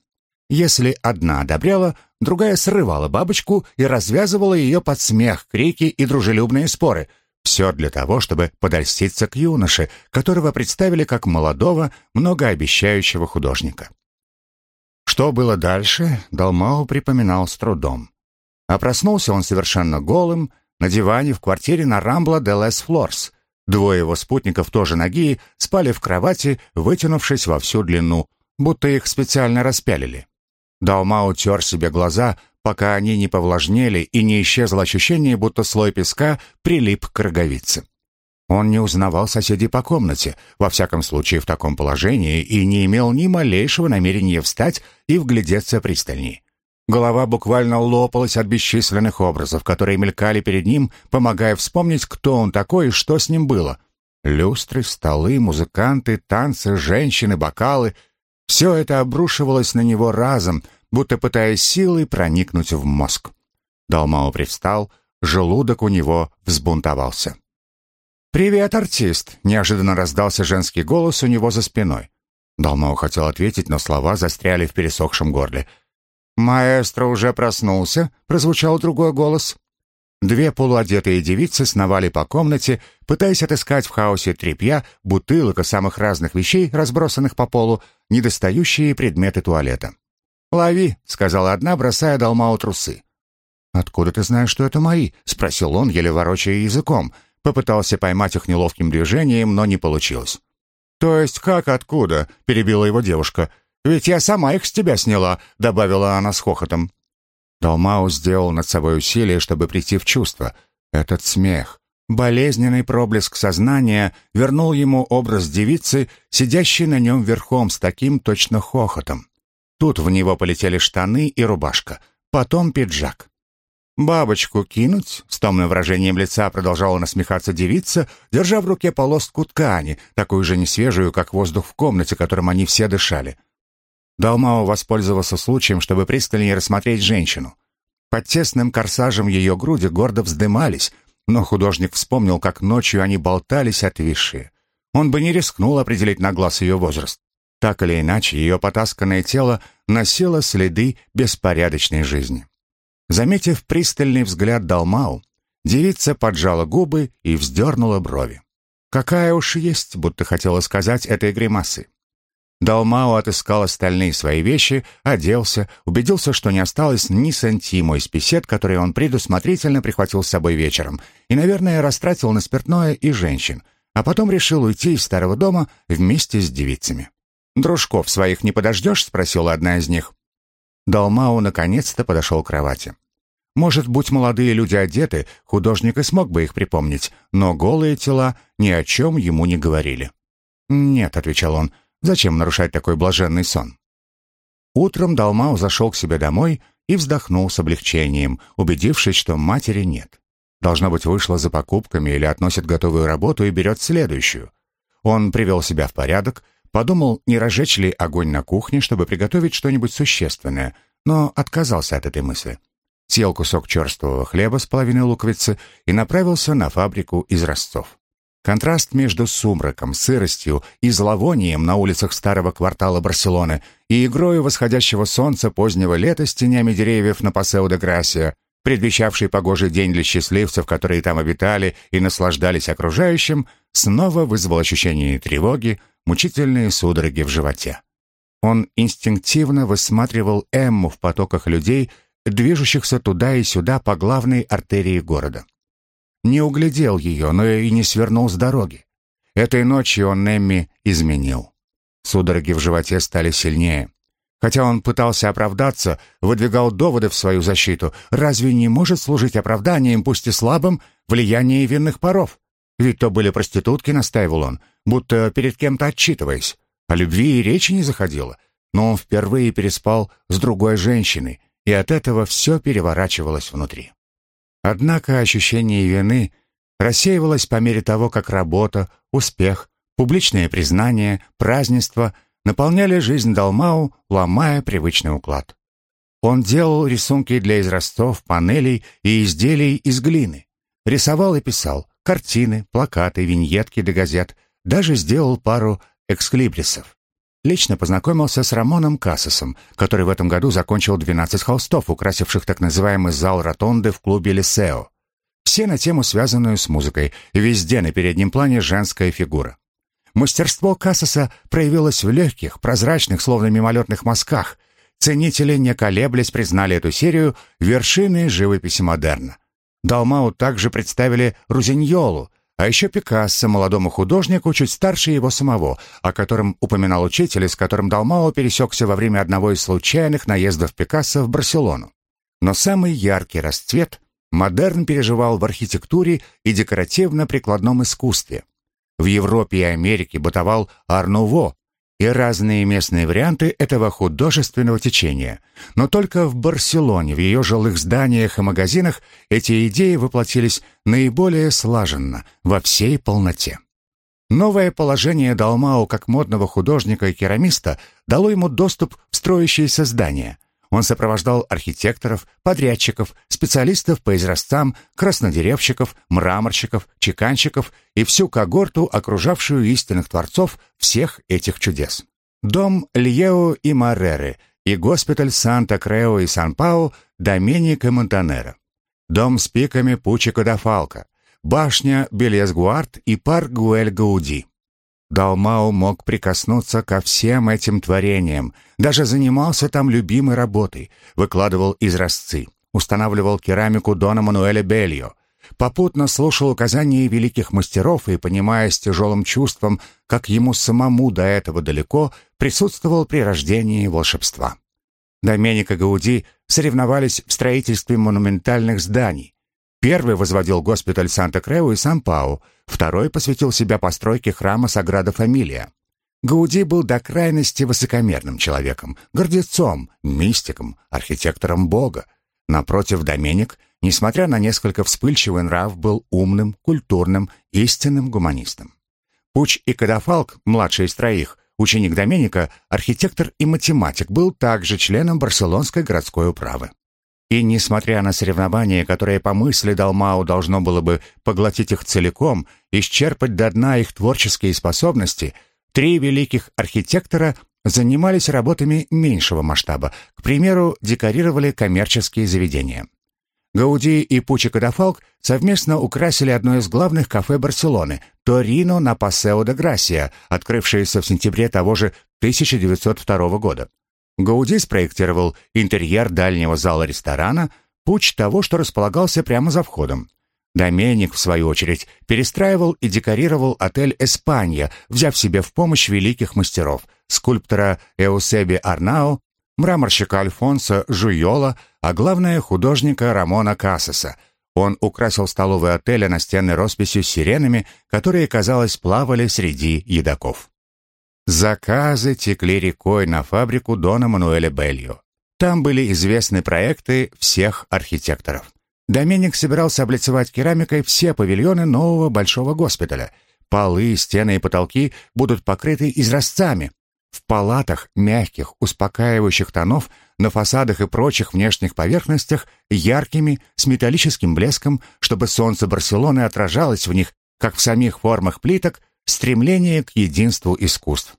Если одна одобряла, другая срывала бабочку и развязывала ее под смех, крики и дружелюбные споры. Все для того, чтобы подольститься к юноше, которого представили как молодого, многообещающего художника. Что было дальше, Далмау припоминал с трудом. А проснулся он совершенно голым, на диване в квартире на Рамбла де Лес Флорс. Двое его спутников, тоже ноги, спали в кровати, вытянувшись во всю длину, будто их специально распялили. Далма утер себе глаза, пока они не повлажнели и не исчезло ощущение, будто слой песка прилип к роговице. Он не узнавал соседей по комнате, во всяком случае в таком положении, и не имел ни малейшего намерения встать и вглядеться пристальнее. Голова буквально лопалась от бесчисленных образов, которые мелькали перед ним, помогая вспомнить, кто он такой и что с ним было. Люстры, столы, музыканты, танцы, женщины, бокалы — все это обрушивалось на него разом, будто пытаясь силой проникнуть в мозг. Далмао привстал, желудок у него взбунтовался. «Привет, артист!» — неожиданно раздался женский голос у него за спиной. Далмао хотел ответить, но слова застряли в пересохшем горле. «Маэстро уже проснулся?» — прозвучал другой голос. Две полуодетые девицы сновали по комнате, пытаясь отыскать в хаосе тряпья, бутылок и самых разных вещей, разбросанных по полу, недостающие предметы туалета. «Лови», — сказала одна, бросая Далмау трусы. «Откуда ты знаешь, что это мои?» — спросил он, еле ворочая языком. Попытался поймать их неловким движением, но не получилось. «То есть как откуда?» — перебила его девушка. «Ведь я сама их с тебя сняла», — добавила она с хохотом. Далмау сделал над собой усилие, чтобы прийти в чувство. Этот смех, болезненный проблеск сознания вернул ему образ девицы, сидящей на нем верхом с таким точно хохотом. Тут в него полетели штаны и рубашка, потом пиджак. «Бабочку кинуть?» — с томным выражением лица продолжала насмехаться девица, держа в руке полоску ткани, такую же несвежую, как воздух в комнате, которым они все дышали. Далмао воспользовался случаем, чтобы пристальнее рассмотреть женщину. Под тесным корсажем ее груди гордо вздымались, но художник вспомнил, как ночью они болтались отвисшие. Он бы не рискнул определить на глаз ее возраст. Так или иначе, ее потасканное тело носило следы беспорядочной жизни. Заметив пристальный взгляд Далмау, девица поджала губы и вздернула брови. Какая уж есть, будто хотела сказать этой гримасы. Далмао отыскал остальные свои вещи, оделся, убедился, что не осталось ни сантима из писет, которые он предусмотрительно прихватил с собой вечером, и, наверное, растратил на спиртное и женщин, а потом решил уйти из старого дома вместе с девицами. «Дружков своих не подождешь?» — спросила одна из них. Далмао наконец-то подошел к кровати. Может, будь молодые люди одеты, художник и смог бы их припомнить, но голые тела ни о чем ему не говорили. «Нет», — отвечал он, Зачем нарушать такой блаженный сон? Утром Далмау зашел к себе домой и вздохнул с облегчением, убедившись, что матери нет. Должно быть, вышла за покупками или относит готовую работу и берет следующую. Он привел себя в порядок, подумал, не разжечь ли огонь на кухне, чтобы приготовить что-нибудь существенное, но отказался от этой мысли. Съел кусок черствого хлеба с половиной луковицы и направился на фабрику из Ростов. Контраст между сумраком, сыростью и зловонием на улицах старого квартала Барселоны и игрой восходящего солнца позднего лета с тенями деревьев на Пасео де Грасия предвещавший погожий день для счастливцев, которые там обитали и наслаждались окружающим, снова вызвал ощущение тревоги, мучительные судороги в животе. Он инстинктивно высматривал Эмму в потоках людей, движущихся туда и сюда по главной артерии города. Не углядел ее, но и не свернул с дороги. Этой ночью он Эмми изменил. Судороги в животе стали сильнее. Хотя он пытался оправдаться, выдвигал доводы в свою защиту, разве не может служить оправданием, пусть и слабым, влияние винных паров? Ведь то были проститутки, настаивал он, будто перед кем-то отчитываясь. О любви и речи не заходило. Но он впервые переспал с другой женщиной, и от этого все переворачивалось внутри. Однако ощущение вины рассеивалось по мере того, как работа, успех, публичное признание, празднество наполняли жизнь Далмау, ломая привычный уклад. Он делал рисунки для израстов, панелей и изделий из глины. Рисовал и писал картины, плакаты, виньетки для газет, даже сделал пару эксклибрисов. Лично познакомился с Рамоном Кассосом, который в этом году закончил 12 холстов, украсивших так называемый зал ротонды в клубе Лисео. Все на тему, связанную с музыкой, везде на переднем плане женская фигура. Мастерство Кассаса проявилось в легких, прозрачных, словно мимолетных мазках. Ценители, не колеблясь, признали эту серию вершиной живописи модерна. Далмау также представили Рузиньолу, а еще Пикассо, молодому художнику, чуть старше его самого, о котором упоминал учитель, с которым Далмао пересекся во время одного из случайных наездов Пикассо в Барселону. Но самый яркий расцвет модерн переживал в архитектуре и декоративно-прикладном искусстве. В Европе и Америке бытовал Арнуво и разные местные варианты этого художественного течения. Но только в Барселоне, в ее жилых зданиях и магазинах эти идеи воплотились наиболее слаженно, во всей полноте. Новое положение Далмау как модного художника и керамиста дало ему доступ в строящиеся здания, он сопровождал архитекторов, подрядчиков, специалистов по изразцам, краснодеревщиков, мраморщиков, чеканщиков и всю когорту, окружавшую истинных творцов всех этих чудес. Дом Льео и Мареры и госпиталь Санта-Крео и Сан-Пау Доменика Монтанера. Дом с пиками Пучика да Фалка, башня Белес-Гуард и парк Гуэль-Гауди. Далмау мог прикоснуться ко всем этим творениям, даже занимался там любимой работой, выкладывал изразцы, устанавливал керамику Дона Мануэля Бельо, попутно слушал указания великих мастеров и, понимая с тяжелым чувством, как ему самому до этого далеко, присутствовал при рождении волшебства. Доменико Гауди соревновались в строительстве монументальных зданий. Первый возводил госпиталь Санта-Креу и Сан-Пау, Второй посвятил себя постройке храма Саграда Фамилия. Гауди был до крайности высокомерным человеком, гордецом, мистиком, архитектором Бога. Напротив, Доменик, несмотря на несколько вспыльчивый нрав, был умным, культурным, истинным гуманистом. Пуч и Кадафалк, младший из троих, ученик Доменика, архитектор и математик, был также членом Барселонской городской управы. И несмотря на соревнования, которое по мысли Далмау должно было бы поглотить их целиком, исчерпать до дна их творческие способности, три великих архитектора занимались работами меньшего масштаба, к примеру, декорировали коммерческие заведения. Гауди и Пучи Кадафалк совместно украсили одно из главных кафе Барселоны – Торино на Пасео де Грасия, открывшееся в сентябре того же 1902 года. Гауди спроектировал интерьер дальнего зала ресторана, путь того, что располагался прямо за входом. Доменик, в свою очередь, перестраивал и декорировал отель «Эспанья», взяв себе в помощь великих мастеров – скульптора Эусеби Арнау, мраморщика Альфонса Жуйола, а главное – художника Рамона Кассеса. Он украсил столовый отель настенной росписью с сиренами, которые, казалось, плавали среди едоков. Заказы текли рекой на фабрику Дона Мануэля Бельо. Там были известны проекты всех архитекторов. Доменик собирался облицевать керамикой все павильоны нового большого госпиталя. Полы, стены и потолки будут покрыты изразцами. В палатах мягких, успокаивающих тонов, на фасадах и прочих внешних поверхностях яркими, с металлическим блеском, чтобы солнце Барселоны отражалось в них, как в самих формах плиток, стремление к единству искусств.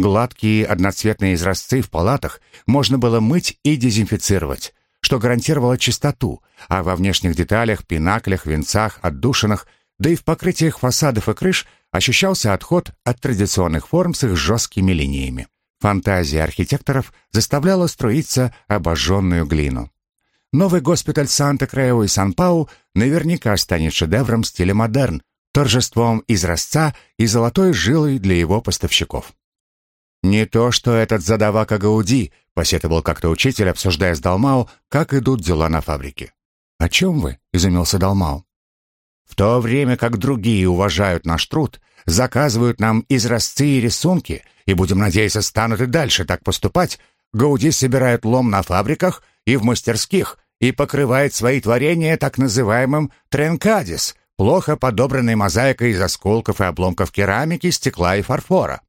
Гладкие одноцветные изразцы в палатах можно было мыть и дезинфицировать. что гарантировало чистоту, а во внешних деталях, пинаклях, венцах, отдушинах, да и в покрытиях фасадов и крыш ощущался отход от традиционных форм с их жесткими линиями. Фантазия архитекторов заставляла струиться обожженную глину. Новый госпиталь Санта-Крео и Сан-Пау наверняка станет шедевром стиля модерн, торжеством изразца и золотой жилой для его поставщиков. «Не то, что этот задавака Гауди», — посетовал как-то учитель, обсуждая с Далмау, как идут дела на фабрике. «О чем вы?» — изумился Далмау. «В то время как другие уважают наш труд, заказывают нам изразцы и рисунки, и, будем надеяться, станут и дальше так поступать, Гауди собирает лом на фабриках и в мастерских и покрывает свои творения так называемым тренкадис, плохо подобранной мозаикой из осколков и обломков керамики, стекла и фарфора.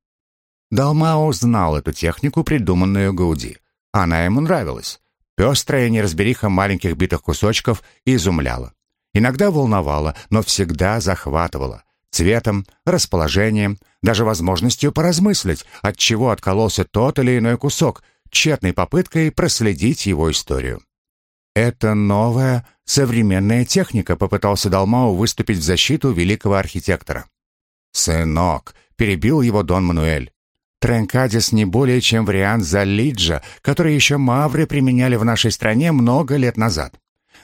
Далмао знал эту технику, придуманную Гауди. Она ему нравилась. Пестрая неразбериха маленьких битых кусочков изумляла. Иногда волновала, но всегда захватывала. Цветом, расположением, даже возможностью поразмыслить, от чего откололся тот или иной кусок, тщетной попыткой проследить его историю. «Это новая, современная техника», — попытался Далмау выступить в защиту великого архитектора. «Сынок», — перебил его Дон Мануэль, Тренкадис не более чем вариант Залиджа, который еще мавры применяли в нашей стране много лет назад.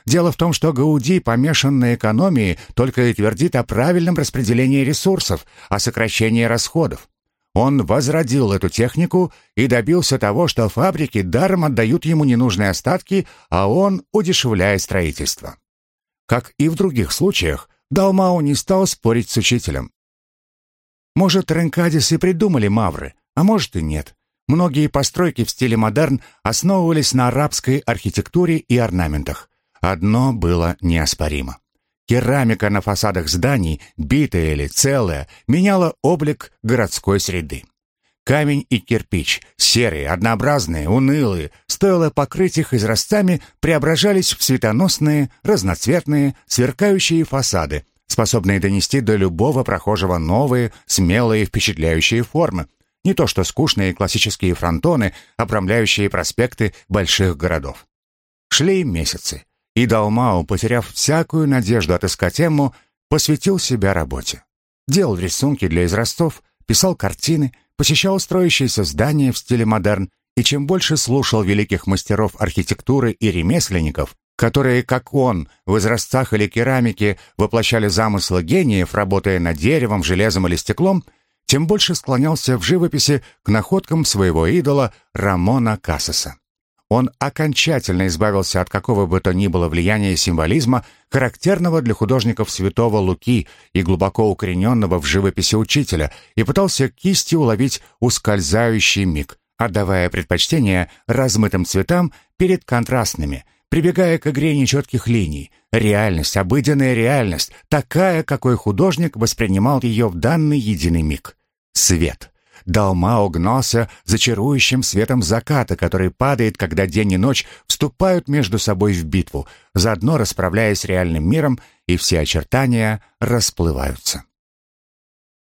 Дело в том, что Гауди помешан на экономии, только и твердит о правильном распределении ресурсов, о сокращении расходов. Он возродил эту технику и добился того, что фабрики даром отдают ему ненужные остатки, а он удешевляет строительство. Как и в других случаях, Далмау не стал спорить с учителем. Может, Ренкадис и придумали мавры, а может и нет. Многие постройки в стиле модерн основывались на арабской архитектуре и орнаментах. Одно было неоспоримо. Керамика на фасадах зданий, битая или целая, меняла облик городской среды. Камень и кирпич, серые, однообразные, унылые, стоило покрыть их изразцами, преображались в светоносные, разноцветные, сверкающие фасады, способные донести до любого прохожего новые, смелые, впечатляющие формы, не то что скучные классические фронтоны, обрамляющие проспекты больших городов. Шли месяцы, и Далмау, потеряв всякую надежду отыскать Эмму, посвятил себя работе. Делал рисунки для израстов, писал картины, посещал строящиеся здания в стиле модерн, и чем больше слушал великих мастеров архитектуры и ремесленников, которые, как он, в изразцах или керамике воплощали замыслы гениев, работая над деревом, железом или стеклом, тем больше склонялся в живописи к находкам своего идола Рамона Кассеса. Он окончательно избавился от какого бы то ни было влияния символизма, характерного для художников святого Луки и глубоко укорененного в живописи учителя, и пытался кистью уловить ускользающий миг, отдавая предпочтение размытым цветам перед контрастными, прибегая к игре нечетких линий. Реальность, обыденная реальность, такая, какой художник воспринимал ее в данный единый миг свет. Далмао гнался за чарующим светом заката, который падает, когда день и ночь вступают между собой в битву, заодно расправляясь с реальным миром, и все очертания расплываются.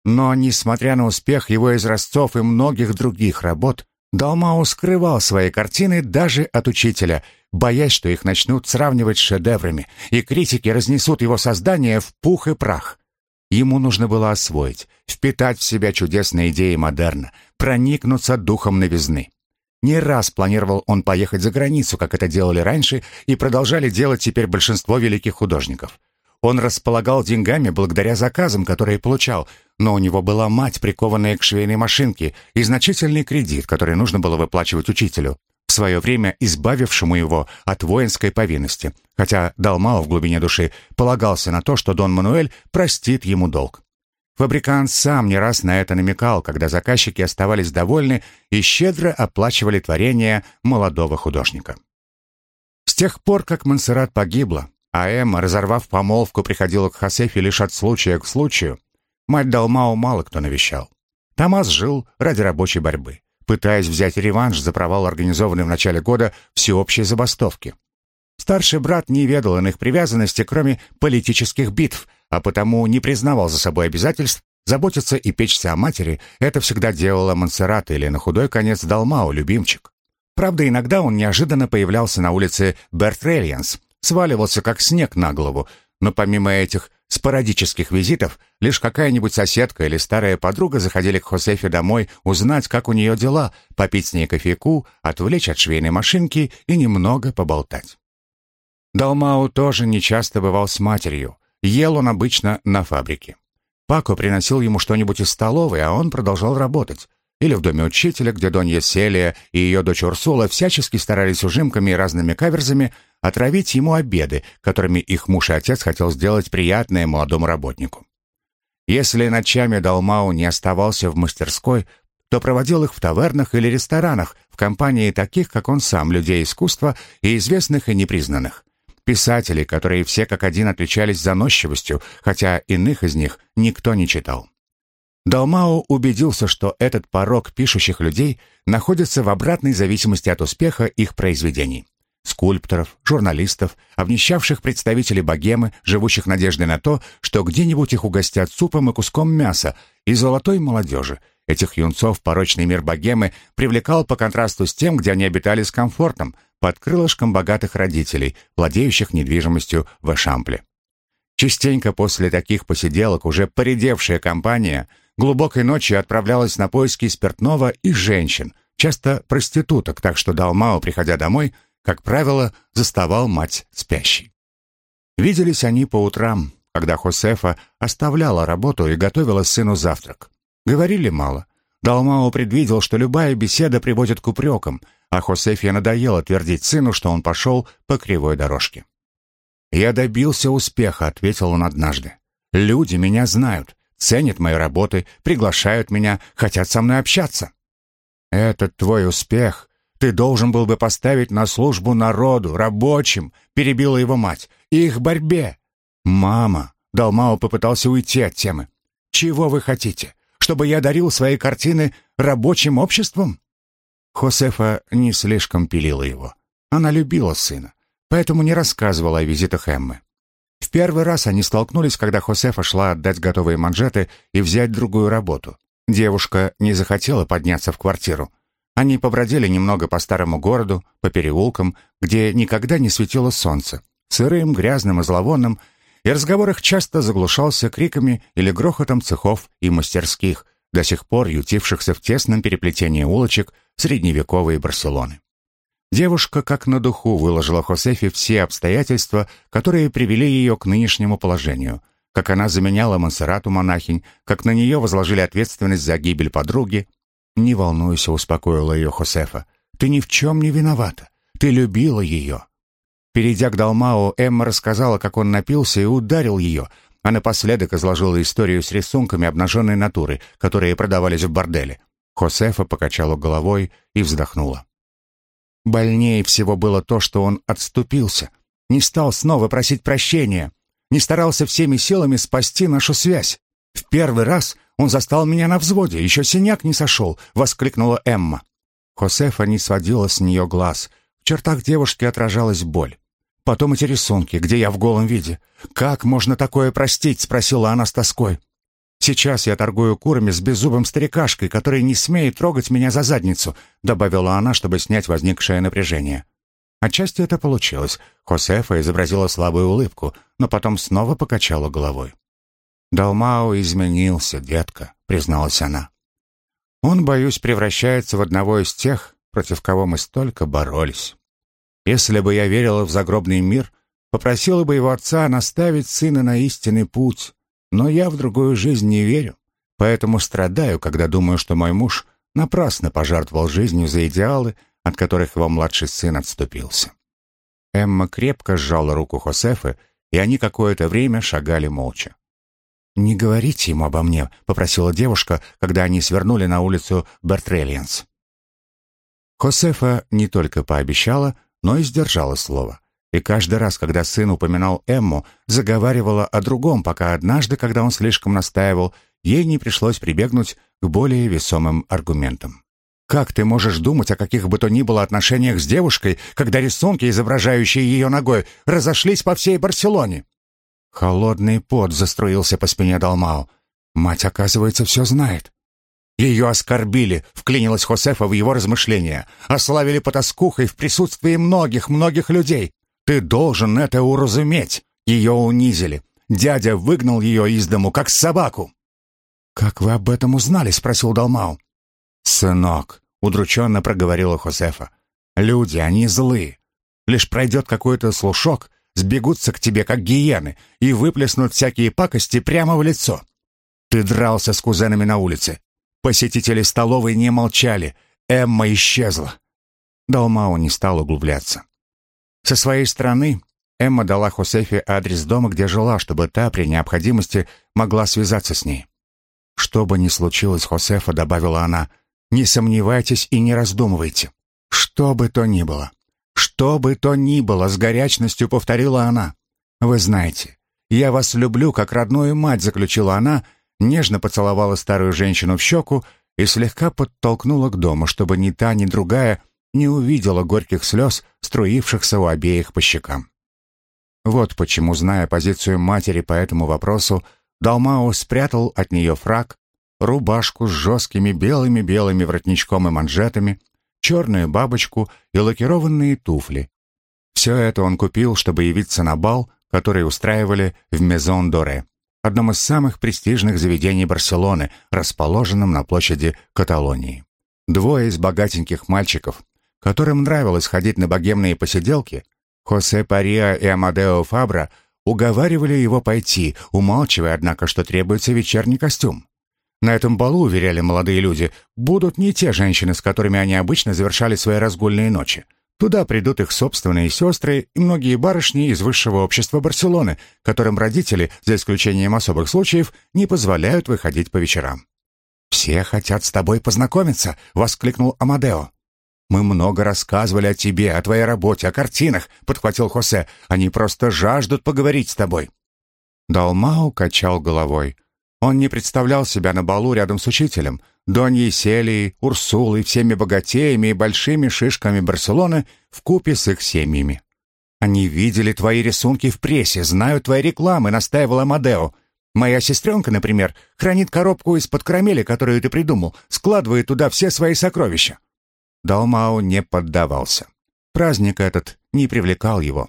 Но, несмотря на успех его изразцов и многих других работ, Далмао скрывал свои картины даже от учителя, боясь, что их начнут сравнивать с шедеврами, и критики разнесут его создание в пух и прах. Ему нужно было освоить, впитать в себя чудесные идеи модерна, проникнуться духом новизны. Не раз планировал он поехать за границу, как это делали раньше и продолжали делать теперь большинство великих художников. Он располагал деньгами благодаря заказам, которые получал, но у него была мать, прикованная к швейной машинке, и значительный кредит, который нужно было выплачивать учителю в свое время избавившему его от воинской повинности, хотя Далмао в глубине души полагался на то, что Дон Мануэль простит ему долг. Фабрикант сам не раз на это намекал, когда заказчики оставались довольны и щедро оплачивали творения молодого художника. С тех пор, как Монсеррат погибла, а Эмма, разорвав помолвку, приходила к Хосефе лишь от случая к случаю, мать Далмао мало кто навещал. Томас жил ради рабочей борьбы пытаясь взять реванш за провал организованной в начале года всеобщей забастовки. Старший брат не ведал иных привязанностей, кроме политических битв, а потому не признавал за собой обязательств заботиться и печься о матери. Это всегда делала Монсеррат или на худой конец Далмау, любимчик. Правда, иногда он неожиданно появлялся на улице Бертрельянс, сваливался как снег на голову, но помимо этих спорадических визитов, лишь какая-нибудь соседка или старая подруга заходили к Хосефе домой узнать, как у нее дела, попить с ней кофейку, отвлечь от швейной машинки и немного поболтать. Далмау тоже нечасто бывал с матерью. Ел он обычно на фабрике. Пако приносил ему что-нибудь из столовой, а он продолжал работать или в доме учителя, где Донья Селия и ее дочь Урсула всячески старались ужимками и разными каверзами отравить ему обеды, которыми их муж и отец хотел сделать приятное молодому работнику. Если ночами Далмау не оставался в мастерской, то проводил их в тавернах или ресторанах в компании таких, как он сам, людей искусства и известных и непризнанных. Писателей, которые все как один отличались заносчивостью, хотя иных из них никто не читал. Далмао убедился, что этот порог пишущих людей находится в обратной зависимости от успеха их произведений. Скульпторов, журналистов, обнищавших представителей богемы, живущих надеждой на то, что где-нибудь их угостят супом и куском мяса, и золотой молодежи. Этих юнцов порочный мир богемы привлекал по контрасту с тем, где они обитали с комфортом, под крылышком богатых родителей, владеющих недвижимостью в Эшампле. Частенько после таких посиделок уже поредевшая компания – глубокой ночью отправлялась на поиски спиртного и женщин, часто проституток, так что Далмао, приходя домой, как правило, заставал мать спящей. Виделись они по утрам, когда Хосефа оставляла работу и готовила сыну завтрак. Говорили мало. Далмао предвидел, что любая беседа приводит к упрекам, а Хосефе надоело твердить сыну, что он пошел по кривой дорожке. «Я добился успеха», — ответил он однажды. «Люди меня знают ценят мои работы, приглашают меня, хотят со мной общаться. Этот твой успех ты должен был бы поставить на службу народу, рабочим, перебила его мать, их борьбе. Мама, Далмао попытался уйти от темы. Чего вы хотите? Чтобы я дарил свои картины рабочим обществом? Хосефа не слишком пилила его. Она любила сына, поэтому не рассказывала о визитах Эммы. В первый раз они столкнулись, когда Хосефа шла отдать готовые манжеты и взять другую работу. Девушка не захотела подняться в квартиру. Они побродили немного по старому городу, по переулкам, где никогда не светило солнце, сырым, грязным и зловонным, и разговор их часто заглушался криками или грохотом цехов и мастерских, до сих пор ютившихся в тесном переплетении улочек средневековой Барселоны. Девушка как на духу выложила Хосефе все обстоятельства, которые привели ее к нынешнему положению. Как она заменяла Монсеррату монахинь, как на нее возложили ответственность за гибель подруги. «Не волнуйся», — успокоила ее Хосефа. «Ты ни в чем не виновата. Ты любила ее». Перейдя к Далмао, Эмма рассказала, как он напился и ударил ее, а напоследок изложила историю с рисунками обнаженной натуры, которые продавались в борделе. Хосефа покачала головой и вздохнула. Больнее всего было то, что он отступился, не стал снова просить прощения, не старался всеми силами спасти нашу связь. В первый раз он застал меня на взводе, еще синяк не сошел, воскликнула Эмма. Хосефа не сводила с нее глаз. В чертах девушки отражалась боль. Потом эти рисунки, где я в голом виде. «Как можно такое простить?» — спросила она с тоской. Сейчас я торгую курами с беззубым старикашкой, который не смеет трогать меня за задницу», добавила она, чтобы снять возникшее напряжение. Отчасти это получилось. Хосефа изобразила слабую улыбку, но потом снова покачала головой. «Далмао изменился, детка», — призналась она. «Он, боюсь, превращается в одного из тех, против кого мы столько боролись. Если бы я верила в загробный мир, попросила бы его отца наставить сына на истинный путь, но я в другую жизнь не верю, поэтому страдаю, когда думаю, что мой муж напрасно пожертвовал жизнью за идеалы, от которых его младший сын отступился. Эмма крепко сжала руку Хосефы, и они какое-то время шагали молча. «Не говорите ему обо мне», — попросила девушка, когда они свернули на улицу Бертрельянс. Хосефа не только пообещала, но и сдержала слово. И каждый раз, когда сын упоминал Эмму, заговаривала о другом, пока однажды, когда он слишком настаивал, ей не пришлось прибегнуть к более весомым аргументам. «Как ты можешь думать о каких бы то ни было отношениях с девушкой, когда рисунки, изображающие ее ногой, разошлись по всей Барселоне?» Холодный пот заструился по спине Далмао. Мать, оказывается, все знает. Ее оскорбили, вклинилась Хосефа в его размышления. Ославили потаскухой в присутствии многих-многих людей. Ты должен это уразуметь. Ее унизили. Дядя выгнал ее из дому, как собаку. «Как вы об этом узнали?» — спросил Далмау. «Сынок», — удрученно проговорила Хосефа, — «люди, они злые. Лишь пройдет какой-то слушок, сбегутся к тебе, как гиены, и выплеснут всякие пакости прямо в лицо. Ты дрался с кузенами на улице. Посетители столовой не молчали. Эмма исчезла. Далмау не стал углубляться. Со своей стороны Эмма дала Хосефе адрес дома, где жила, чтобы та при необходимости могла связаться с ней. «Что бы ни случилось, Хосефа», — добавила она, — «не сомневайтесь и не раздумывайте. Что бы то ни было, что бы то ни было, с горячностью повторила она. Вы знаете, я вас люблю, как родную мать, заключила она, нежно поцеловала старую женщину в щеку и слегка подтолкнула к дому, чтобы ни та, ни другая не увидела горьких слез, струившихся у обеих по щекам. Вот почему, зная позицию матери по этому вопросу, Далмао спрятал от нее фраг, рубашку с жесткими белыми-белыми воротничком и манжетами, черную бабочку и лакированные туфли. Все это он купил, чтобы явиться на бал, который устраивали в Мезон-Доре, одном из самых престижных заведений Барселоны, расположенном на площади Каталонии. Двое из богатеньких мальчиков, которым нравилось ходить на богемные посиделки, Хосе Париа и Амадео Фабра, уговаривали его пойти, умалчивая, однако, что требуется вечерний костюм. На этом балу, уверяли молодые люди, будут не те женщины, с которыми они обычно завершали свои разгульные ночи. Туда придут их собственные сестры и многие барышни из высшего общества Барселоны, которым родители, за исключением особых случаев, не позволяют выходить по вечерам. «Все хотят с тобой познакомиться», — воскликнул Амадео. «Мы много рассказывали о тебе, о твоей работе, о картинах», — подхватил Хосе. «Они просто жаждут поговорить с тобой». Далмау качал головой. Он не представлял себя на балу рядом с учителем, Доньей Селией, Урсулой, всеми богатеями и большими шишками Барселоны в купе с их семьями. «Они видели твои рисунки в прессе, знают твои рекламы», — настаивала Мадео. «Моя сестренка, например, хранит коробку из-под карамели, которую ты придумал, складывает туда все свои сокровища». Далмау не поддавался. Праздник этот не привлекал его.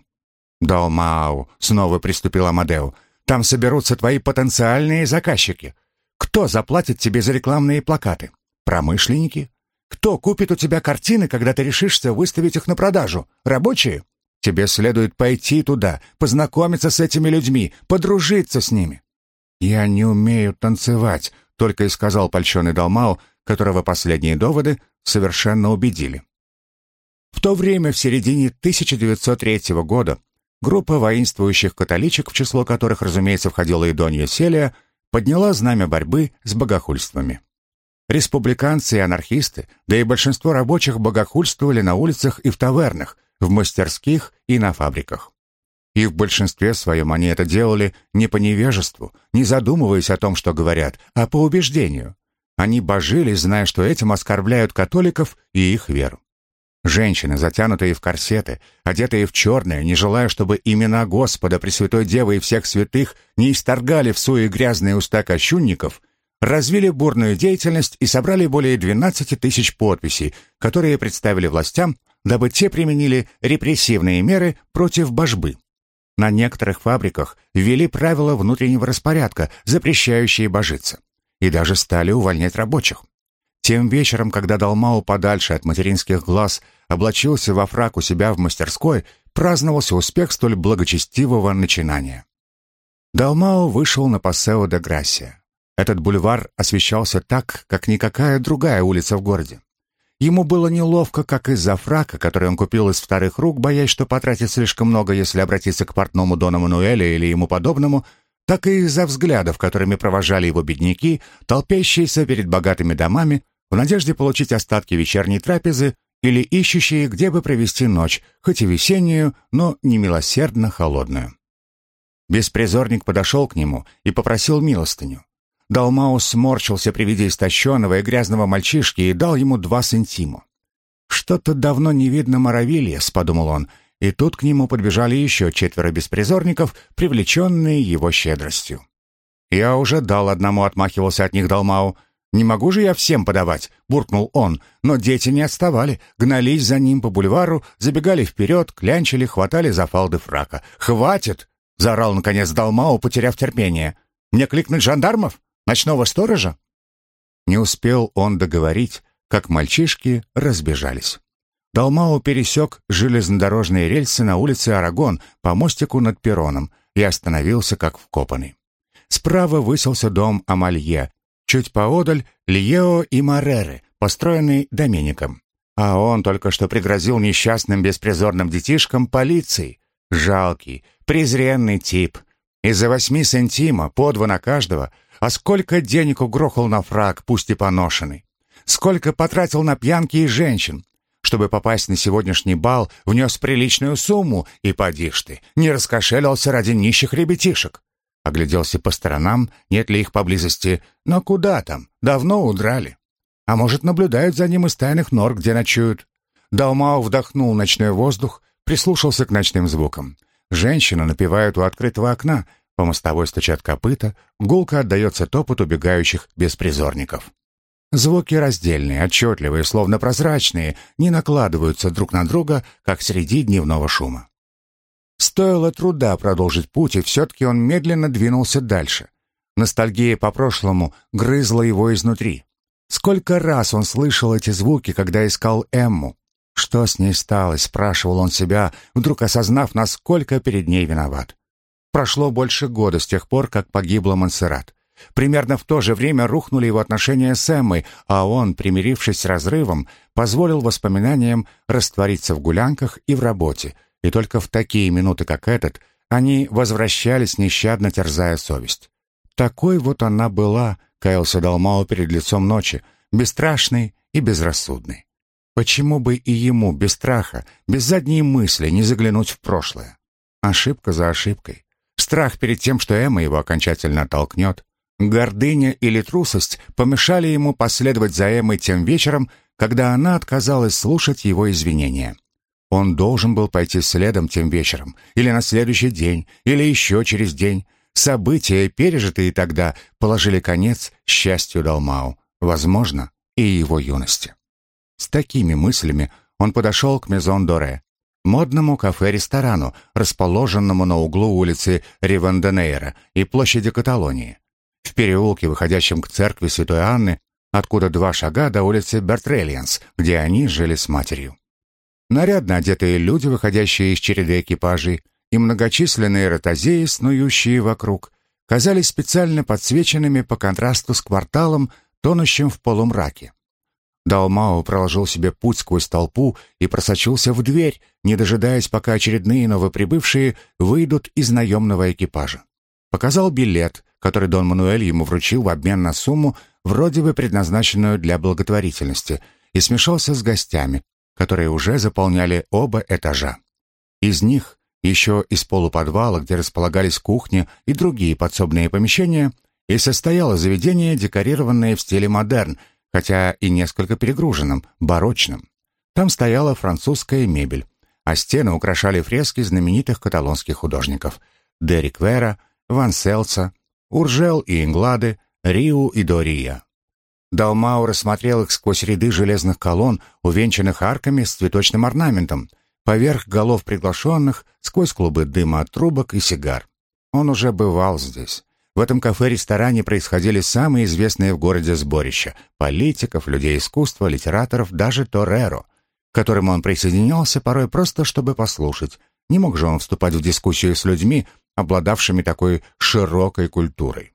«Далмау», — снова приступил Амадео, — там соберутся твои потенциальные заказчики. Кто заплатит тебе за рекламные плакаты? Промышленники? Кто купит у тебя картины, когда ты решишься выставить их на продажу? Рабочие? Тебе следует пойти туда, познакомиться с этими людьми, подружиться с ними. «Я не умею танцевать», — только и сказал польщенный Далмау, которого последние доводы совершенно убедили. В то время, в середине 1903 года, Группа воинствующих католичек, в число которых, разумеется, входила и Донья Селия, подняла знамя борьбы с богохульствами. Республиканцы и анархисты, да и большинство рабочих богохульствовали на улицах и в тавернах, в мастерских и на фабриках. И в большинстве своем они это делали не по невежеству, не задумываясь о том, что говорят, а по убеждению. Они божились, зная, что этим оскорбляют католиков и их веру. Женщины, затянутые в корсеты, одетые в черное, не желая, чтобы имена Господа, Пресвятой Девы и всех святых не исторгали в суе грязные уста кощунников, развили бурную деятельность и собрали более 12 тысяч подписей, которые представили властям, дабы те применили репрессивные меры против божбы. На некоторых фабриках ввели правила внутреннего распорядка, запрещающие божиться, и даже стали увольнять рабочих. Тем вечером, когда Далмау подальше от материнских глаз облачился во фрак у себя в мастерской, праздновался успех столь благочестивого начинания. Далмау вышел на Пассео де Грасия. Этот бульвар освещался так, как никакая другая улица в городе. Ему было неловко как из-за фрака, который он купил из вторых рук, боясь, что потратит слишком много, если обратиться к портному Дону Мануэля или ему подобному, так и из-за взглядов, которыми провожали его бедняки, толпящиеся перед богатыми домами, в надежде получить остатки вечерней трапезы или ищущие, где бы провести ночь, хоть и весеннюю, но немилосердно холодную. Беспризорник подошел к нему и попросил милостыню. Далмаус сморщился при виде истощенного и грязного мальчишки и дал ему два сантима. «Что-то давно не видно Моровильес», — подумал он, и тут к нему подбежали еще четверо беспризорников, привлеченные его щедростью. «Я уже дал одному», — отмахивался от них Далмау, — «Не могу же я всем подавать», — буркнул он, но дети не отставали, гнались за ним по бульвару, забегали вперед, клянчили, хватали за фалды фрака. «Хватит!» — заорал наконец Далмау, потеряв терпение. «Мне кликнуть жандармов? Ночного сторожа?» Не успел он договорить, как мальчишки разбежались. Далмау пересек железнодорожные рельсы на улице Арагон по мостику над перроном и остановился как вкопанный. Справа высился дом Амалье, чуть поодаль Льео и Мареры, построенный Домеником. А он только что пригрозил несчастным беспризорным детишкам полицией. Жалкий, презренный тип. Из-за восьми сантима, по два на каждого, а сколько денег угрохал на фраг, пусть и поношенный. Сколько потратил на пьянки и женщин. Чтобы попасть на сегодняшний бал, внес приличную сумму, и поди ж ты, не раскошелился ради нищих ребятишек. Огляделся по сторонам, нет ли их поблизости, но куда там, давно удрали. А может, наблюдают за ним из тайных нор, где ночуют. Далмау вдохнул ночной воздух, прислушался к ночным звукам. Женщины напевают у открытого окна, по мостовой стучат копыта, гулко отдается топот убегающих беспризорников. Звуки раздельные, отчетливые, словно прозрачные, не накладываются друг на друга, как среди дневного шума. Стоило труда продолжить путь, и все-таки он медленно двинулся дальше. Ностальгия по прошлому грызла его изнутри. Сколько раз он слышал эти звуки, когда искал Эмму. Что с ней стало, спрашивал он себя, вдруг осознав, насколько перед ней виноват. Прошло больше года с тех пор, как погибла Монсеррат. Примерно в то же время рухнули его отношения с Эммой, а он, примирившись с разрывом, позволил воспоминаниям раствориться в гулянках и в работе, и только в такие минуты, как этот, они возвращались, нещадно терзая совесть. Такой вот она была, каялся Далмао перед лицом ночи, бесстрашной и безрассудной. Почему бы и ему, без страха, без задней мысли, не заглянуть в прошлое? Ошибка за ошибкой. Страх перед тем, что Эмма его окончательно толкнет. Гордыня или трусость помешали ему последовать за Эммой тем вечером, когда она отказалась слушать его извинения. Он должен был пойти следом тем вечером, или на следующий день, или еще через день. События, пережитые тогда, положили конец счастью Далмау, возможно, и его юности. С такими мыслями он подошел к Мезон Доре, модному кафе-ресторану, расположенному на углу улицы Риванденейра и площади Каталонии. В переулке, выходящем к церкви Святой Анны, откуда два шага до улицы Бертрельянс, где они жили с матерью. Нарядно одетые люди, выходящие из череды экипажей, и многочисленные ротозеи, снующие вокруг, казались специально подсвеченными по контрасту с кварталом, тонущим в полумраке. Далмао проложил себе путь сквозь толпу и просочился в дверь, не дожидаясь, пока очередные новоприбывшие выйдут из наемного экипажа. Показал билет, который Дон Мануэль ему вручил в обмен на сумму, вроде бы предназначенную для благотворительности, и смешался с гостями, которые уже заполняли оба этажа. Из них, еще из полуподвала, где располагались кухня и другие подсобные помещения, и состояло заведение, декорированное в стиле модерн, хотя и несколько перегруженным, барочным. Там стояла французская мебель, а стены украшали фрески знаменитых каталонских художников Дерек Вера, Ван Селца, Уржел и Инглады, Риу и Дория. Далмау рассмотрел их сквозь ряды железных колонн, увенчанных арками с цветочным орнаментом, поверх голов приглашенных, сквозь клубы дыма от трубок и сигар. Он уже бывал здесь. В этом кафе-ресторане происходили самые известные в городе сборища – политиков, людей искусства, литераторов, даже Тореро, к которым он присоединялся порой просто, чтобы послушать. Не мог же он вступать в дискуссию с людьми, обладавшими такой широкой культурой.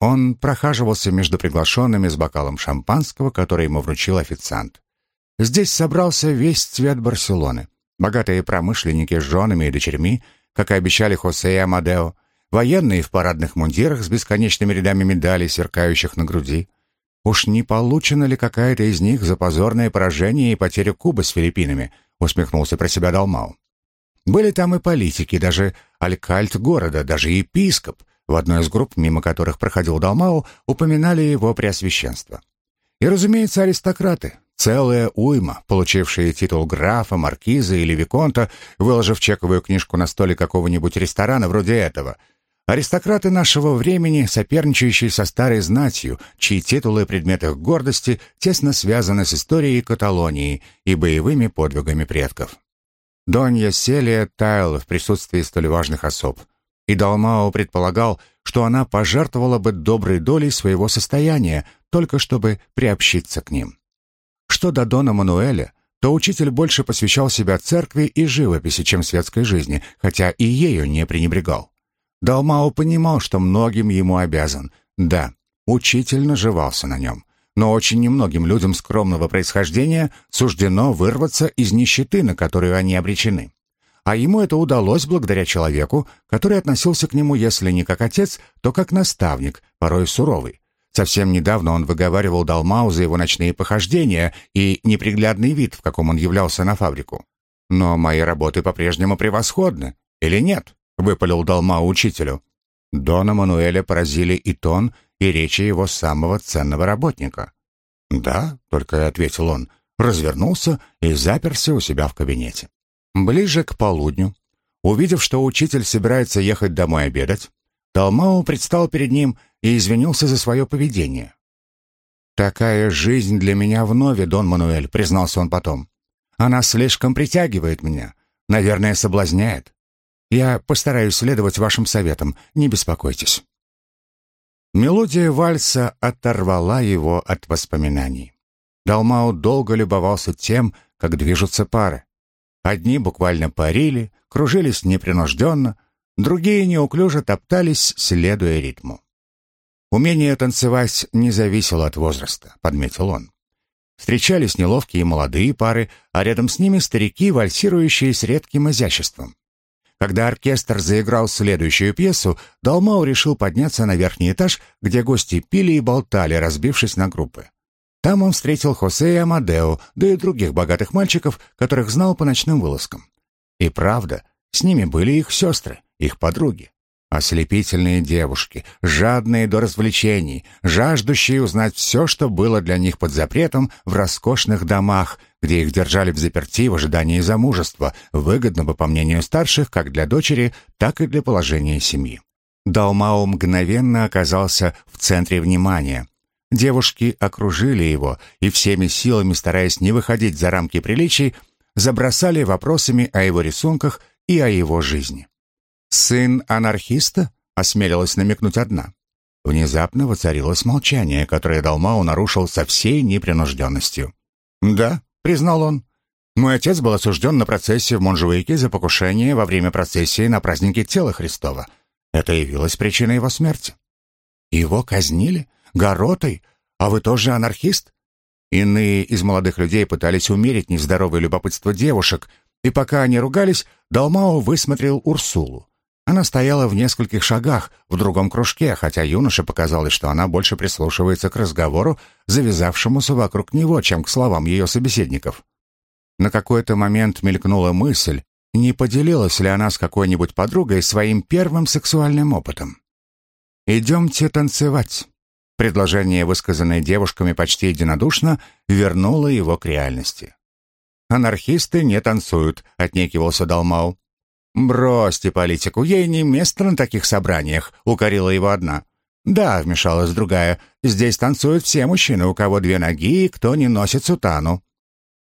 Он прохаживался между приглашенными с бокалом шампанского, который ему вручил официант. Здесь собрался весь цвет Барселоны. Богатые промышленники с женами и дочерьми, как и обещали Хосе и Амадео, военные в парадных мундирах с бесконечными рядами медалей, сверкающих на груди. Уж не получена ли какая-то из них за позорное поражение и потерю Кубы с Филиппинами, усмехнулся про себя Далмау. Были там и политики, даже алькальт города, даже епископ. В одной из групп, мимо которых проходил Далмау, упоминали его преосвященство. И, разумеется, аристократы, целая уйма, получившие титул графа, маркиза или виконта, выложив чековую книжку на столе какого-нибудь ресторана вроде этого – Аристократы нашего времени, соперничающие со старой знатью, чьи титулы и предметы гордости тесно связаны с историей Каталонии и боевыми подвигами предков. Донья Селия таяла в присутствии столь важных особ, и Далмао предполагал, что она пожертвовала бы доброй долей своего состояния, только чтобы приобщиться к ним. Что до Дона Мануэля, то учитель больше посвящал себя церкви и живописи, чем светской жизни, хотя и ею не пренебрегал. Далмао понимал, что многим ему обязан. Да, учитель наживался на нем. Но очень немногим людям скромного происхождения суждено вырваться из нищеты, на которую они обречены. А ему это удалось благодаря человеку, который относился к нему, если не как отец, то как наставник, порой суровый. Совсем недавно он выговаривал Далмау за его ночные похождения и неприглядный вид, в каком он являлся на фабрику. «Но мои работы по-прежнему превосходны. Или нет?» выпалил Далма учителю. Дона Мануэля поразили и тон, и речи его самого ценного работника. «Да», — только ответил он, развернулся и заперся у себя в кабинете. Ближе к полудню, увидев, что учитель собирается ехать домой обедать, Талмау предстал перед ним и извинился за свое поведение. «Такая жизнь для меня вновь, Дон Мануэль», — признался он потом. «Она слишком притягивает меня, наверное, соблазняет. Я постараюсь следовать вашим советам, не беспокойтесь». Мелодия вальса оторвала его от воспоминаний. Далмау долго любовался тем, как движутся пары. Одни буквально парили, кружились непринужденно, другие неуклюже топтались, следуя ритму. Умение танцевать не зависело от возраста, подметил он. Встречались неловкие молодые пары, а рядом с ними старики, вальсирующие с редким изяществом. Когда оркестр заиграл следующую пьесу, Далмау решил подняться на верхний этаж, где гости пили и болтали, разбившись на группы. Там он встретил Хосе и Амадео, да и других богатых мальчиков, которых знал по ночным вылазкам. И правда, с ними были их сестры, их подруги. Ослепительные девушки, жадные до развлечений, жаждущие узнать все, что было для них под запретом в роскошных домах, где их держали в заперти в ожидании замужества, выгодного, по мнению старших, как для дочери, так и для положения семьи. Далмао мгновенно оказался в центре внимания. Девушки окружили его и всеми силами, стараясь не выходить за рамки приличий, забросали вопросами о его рисунках и о его жизни. «Сын анархиста?» — осмелилась намекнуть одна. Внезапно воцарилось молчание, которое Далмау нарушил со всей непринужденностью. «Да», — признал он, — «мой отец был осужден на процессе в Монжуике за покушение во время процессии на празднике тела Христова. Это явилось причиной его смерти». «Его казнили? Горотой? А вы тоже анархист?» Иные из молодых людей пытались умерить нездоровое любопытство девушек, и пока они ругались, Далмао высмотрел Урсулу. Она стояла в нескольких шагах, в другом кружке, хотя юноше показалось, что она больше прислушивается к разговору, завязавшемуся вокруг него, чем к словам ее собеседников. На какой-то момент мелькнула мысль, не поделилась ли она с какой-нибудь подругой своим первым сексуальным опытом. «Идемте танцевать». Предложение, высказанное девушками почти единодушно, вернуло его к реальности. «Анархисты не танцуют», — отнекивался Далмау. «Бросьте политику, ей не место на таких собраниях», — укорила его одна. «Да», — вмешалась другая, — «здесь танцуют все мужчины, у кого две ноги и кто не носит сутану».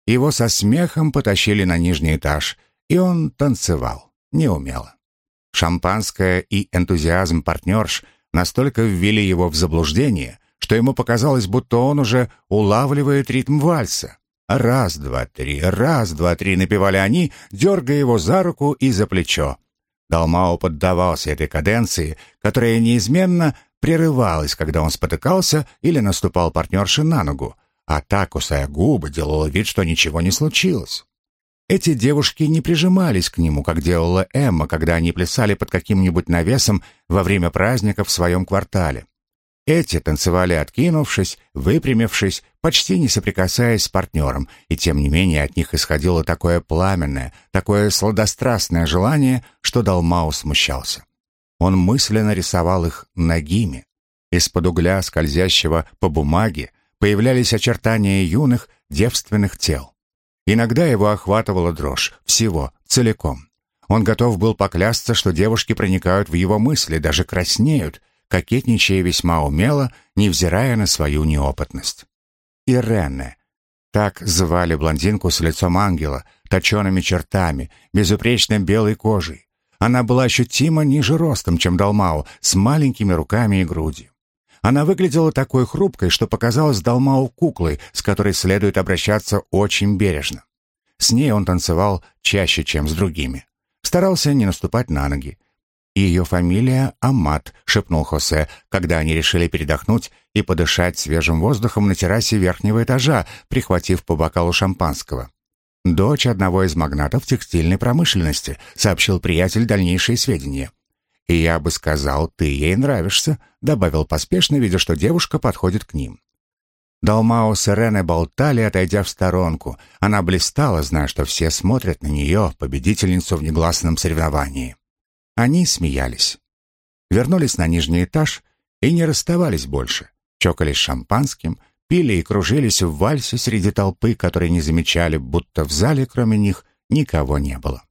Его со смехом потащили на нижний этаж, и он танцевал, неумело. Шампанское и энтузиазм партнерш настолько ввели его в заблуждение, что ему показалось, будто он уже улавливает ритм вальса. Раз, два, три, раз, два, три напевали они, дергая его за руку и за плечо. Далмао поддавался этой каденции, которая неизменно прерывалась, когда он спотыкался или наступал партнерше на ногу, а так, кусая губы, делала вид, что ничего не случилось. Эти девушки не прижимались к нему, как делала Эмма, когда они плясали под каким-нибудь навесом во время праздника в своем квартале. Эти танцевали откинувшись, выпрямившись, почти не соприкасаясь с партнером, и тем не менее от них исходило такое пламенное, такое сладострастное желание, что Далмау смущался. Он мысленно рисовал их ногими. Из-под угля, скользящего по бумаге, появлялись очертания юных, девственных тел. Иногда его охватывала дрожь, всего, целиком. Он готов был поклясться, что девушки проникают в его мысли, даже краснеют, кокетничая весьма умело, невзирая на свою неопытность. Ирене. Так звали блондинку с лицом ангела, точеными чертами, безупречной белой кожей. Она была ощутимо ниже ростом, чем Далмау, с маленькими руками и грудью. Она выглядела такой хрупкой, что показалась Далмау куклой, с которой следует обращаться очень бережно. С ней он танцевал чаще, чем с другими. Старался не наступать на ноги. «Ее фамилия Амат», — шепнул Хосе, когда они решили передохнуть и подышать свежим воздухом на террасе верхнего этажа, прихватив по бокалу шампанского. «Дочь одного из магнатов текстильной промышленности», — сообщил приятель дальнейшие сведения. «И я бы сказал, ты ей нравишься», — добавил поспешно, видя, что девушка подходит к ним. Далмао с Иреной болтали, отойдя в сторонку. Она блистала, зная, что все смотрят на нее, победительницу в негласном соревновании. Они смеялись. Вернулись на нижний этаж и не расставались больше. Чокались шампанским, пили и кружились в вальсе среди толпы, которые не замечали, будто в зале, кроме них, никого не было.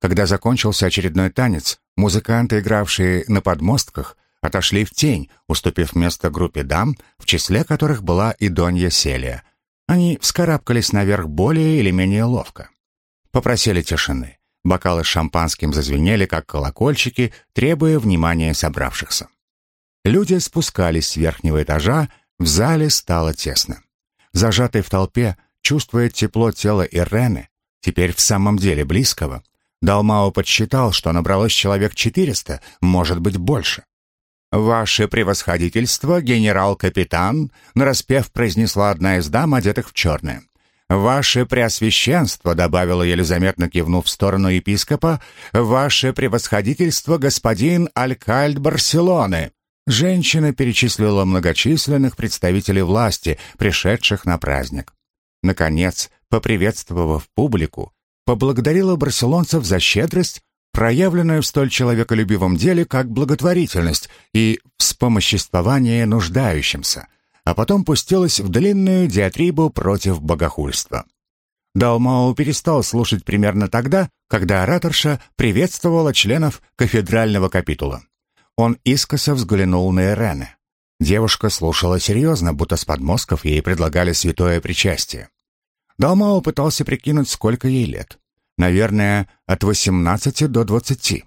Когда закончился очередной танец, музыканты, игравшие на подмостках, отошли в тень, уступив место группе дам, в числе которых была и Донья Селия. Они вскарабкались наверх более или менее ловко. Попросили тишины. Бокалы с шампанским зазвенели, как колокольчики, требуя внимания собравшихся. Люди спускались с верхнего этажа, в зале стало тесно. Зажатый в толпе, чувствуя тепло тела Ирены, теперь в самом деле близкого, Далмао подсчитал, что набралось человек 400, может быть, больше. «Ваше превосходительство, генерал-капитан», — нараспев произнесла одна из дам, одетых в черное. «Ваше преосвященство», — добавила еле заметно кивнув в сторону епископа, «Ваше превосходительство, господин Алькальд Барселоны». Женщина перечислила многочисленных представителей власти, пришедших на праздник. Наконец, поприветствовав публику, поблагодарила барселонцев за щедрость, проявленную в столь человеколюбивом деле, как благотворительность и вспомоществование нуждающимся, а потом пустилась в длинную диатрибу против богохульства. Далмау перестал слушать примерно тогда, когда ораторша приветствовала членов кафедрального капитула. Он искоса взглянул на Эрене. Девушка слушала серьезно, будто с подмостков ей предлагали святое причастие. Далмао пытался прикинуть, сколько ей лет. Наверное, от 18 до 20.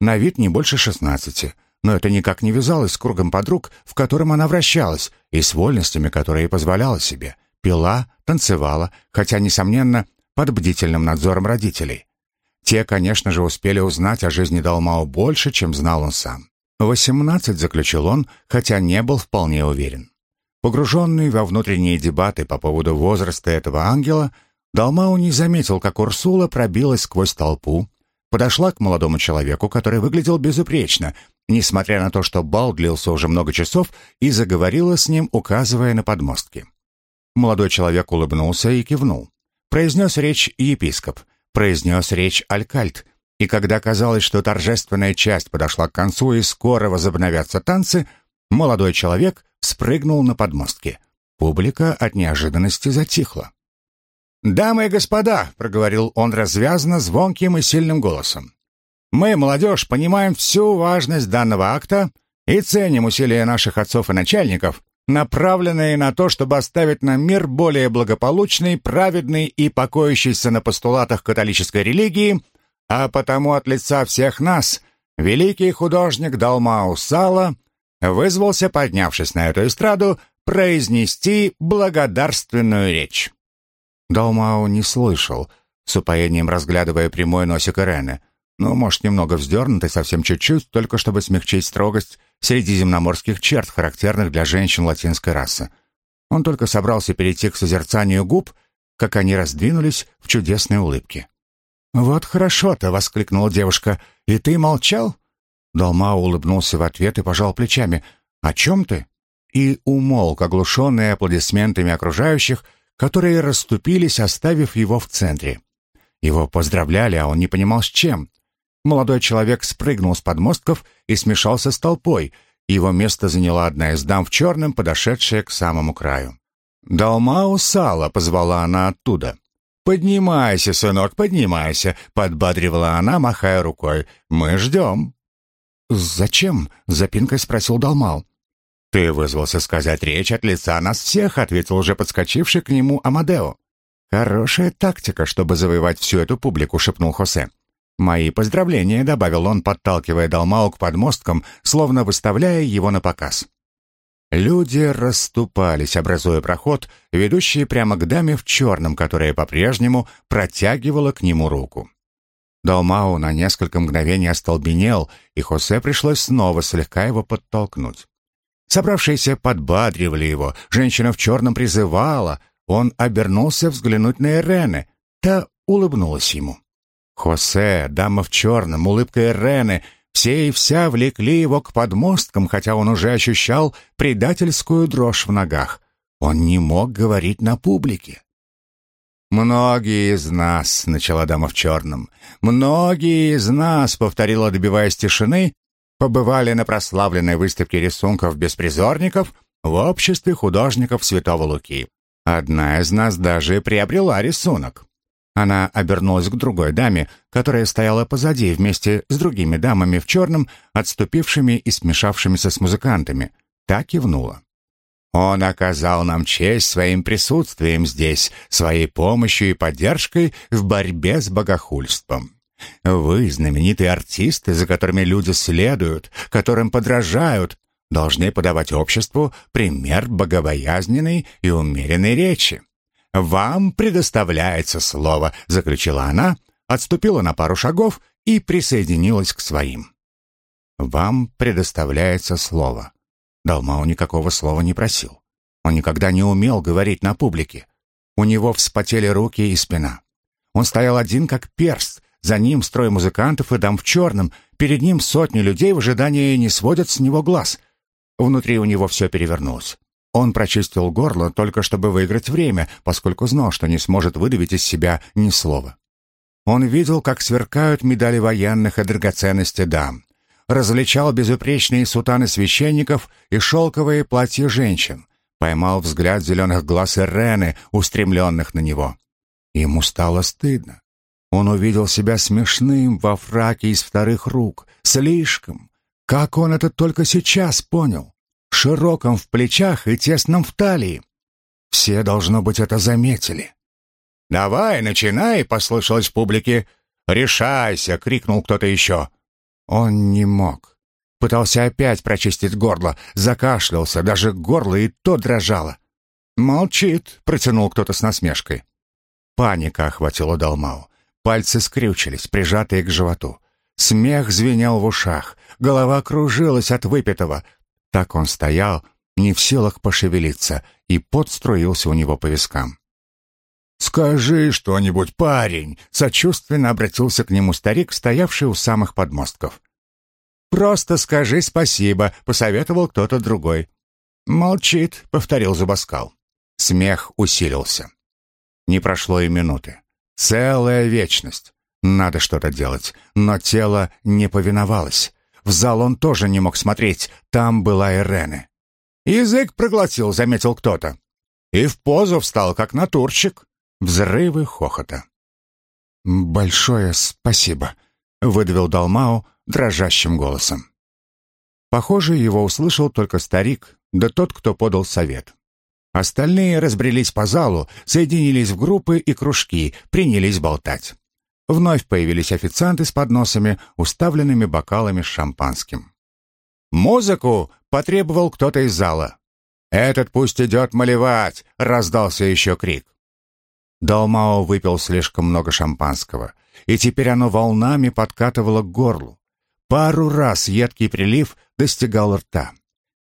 На вид не больше 16, но это никак не вязалось с кругом подруг, в котором она вращалась, и с вольностями, которые позволяла себе. Пила, танцевала, хотя, несомненно, под бдительным надзором родителей. Те, конечно же, успели узнать о жизни Далмао больше, чем знал он сам. «Восемнадцать», — заключил он, хотя не был вполне уверен. Погруженный во внутренние дебаты по поводу возраста этого ангела, Далмау не заметил, как Урсула пробилась сквозь толпу, подошла к молодому человеку, который выглядел безупречно, несмотря на то, что бал длился уже много часов, и заговорила с ним, указывая на подмостки. Молодой человек улыбнулся и кивнул. Произнес речь епископ, произнес речь алькальт, и когда казалось, что торжественная часть подошла к концу и скоро возобновятся танцы, молодой человек спрыгнул на подмостки. Публика от неожиданности затихла. «Дамы и господа», — проговорил он развязно, звонким и сильным голосом, «мы, молодежь, понимаем всю важность данного акта и ценим усилия наших отцов и начальников, направленные на то, чтобы оставить нам мир более благополучный, праведный и покоящийся на постулатах католической религии — а потому от лица всех нас великий художник Далмау Сала вызвался, поднявшись на эту эстраду, произнести благодарственную речь. Далмау не слышал, с упоением разглядывая прямой носик Ирены, ну, может, немного вздернутый, совсем чуть-чуть, только чтобы смягчить строгость средиземноморских черт, характерных для женщин латинской расы. Он только собрался перейти к созерцанию губ, как они раздвинулись в чудесной улыбке. «Вот хорошо-то!» — воскликнула девушка. «И ты молчал?» Долма улыбнулся в ответ и пожал плечами. «О чем ты?» И умолк, оглушенный аплодисментами окружающих, которые расступились, оставив его в центре. Его поздравляли, а он не понимал с чем. Молодой человек спрыгнул с подмостков и смешался с толпой. Его место заняла одна из дам в черном, подошедшая к самому краю. «Далмау Сала!» — позвала она оттуда. «Поднимайся, сынок, поднимайся», — подбадривала она, махая рукой. «Мы ждем». «Зачем?» — запинкой спросил Далмал. «Ты вызвался сказать речь от лица нас всех», — ответил уже подскочивший к нему Амадео. «Хорошая тактика, чтобы завоевать всю эту публику», — шепнул Хосе. «Мои поздравления», — добавил он, подталкивая Далмау к подмосткам, словно выставляя его на показ. Люди расступались, образуя проход, ведущий прямо к даме в черном, которая по-прежнему протягивала к нему руку. Далмау на несколько мгновений остолбенел, и Хосе пришлось снова слегка его подтолкнуть. Собравшиеся подбадривали его, женщина в черном призывала, он обернулся взглянуть на Эрене, та улыбнулась ему. Хосе, дама в черном, улыбка Эрены, все и вся влекли его к подмосткам, хотя он уже ощущал предательскую дрожь в ногах. Он не мог говорить на публике. «Многие из нас», — начала дама в черном, — «многие из нас», — повторила, добиваясь тишины, побывали на прославленной выставке рисунков беспризорников в обществе художников Святого Луки. Одна из нас даже приобрела рисунок. Она обернулась к другой даме, которая стояла позади вместе с другими дамами в черном, отступившими и смешавшимися с музыкантами. Так кивнула. Он оказал нам честь своим присутствием здесь, своей помощью и поддержкой в борьбе с богохульством. Вы, знаменитые артисты, за которыми люди следуют, которым подражают, должны подавать обществу пример богобоязненной и умеренной речи. «Вам предоставляется слово», — заключила она, отступила на пару шагов и присоединилась к своим. «Вам предоставляется слово». Далмау никакого слова не просил. Он никогда не умел говорить на публике. У него вспотели руки и спина. Он стоял один, как перст, за ним строй музыкантов и дам в черном, перед ним сотни людей в ожидании не сводят с него глаз. Внутри у него все перевернулось. Он прочистил горло только чтобы выиграть время, поскольку знал, что не сможет выдавить из себя ни слова. Он видел, как сверкают медали военных и драгоценности дам. Различал безупречные сутаны священников и шелковые платья женщин. Поймал взгляд зеленых глаз Ирены, устремленных на него. Ему стало стыдно. Он увидел себя смешным во фраке из вторых рук. Слишком. Как он это только сейчас понял? Широком в плечах и тесном в талии. Все, должно быть, это заметили. «Давай, начинай!» — послышалось в публике. «Решайся!» — крикнул кто-то еще. Он не мог. Пытался опять прочистить горло, закашлялся, даже горло и то дрожало. «Молчит», — протянул кто-то с насмешкой. Паника охватила Далмау. Пальцы скрючились, прижатые к животу. Смех звенел в ушах, голова кружилась от выпитого. Так он стоял, не в силах пошевелиться, и пот струился у него по вискам. «Скажи что-нибудь, парень!» — сочувственно обратился к нему старик, стоявший у самых подмостков. «Просто скажи спасибо», — посоветовал кто-то другой. «Молчит», — повторил Зубаскал. Смех усилился. Не прошло и минуты. Целая вечность. Надо что-то делать, но тело не повиновалось. В зал он тоже не мог смотреть, там была Ирене. «Язык проглотил», — заметил кто-то. И в позу встал, как натурщик. Взрывы хохота. «Большое спасибо», — выдавил Далмау дрожащим голосом. Похоже, его услышал только старик, да тот, кто подал совет. Остальные разбрелись по залу, соединились в группы и кружки, принялись болтать. Вновь появились официанты с подносами, уставленными бокалами с шампанским. «Музыку!» — потребовал кто-то из зала. «Этот пусть идет малевать!» — раздался еще крик. Далмао выпил слишком много шампанского, и теперь оно волнами подкатывало к горлу. Пару раз едкий прилив достигал рта.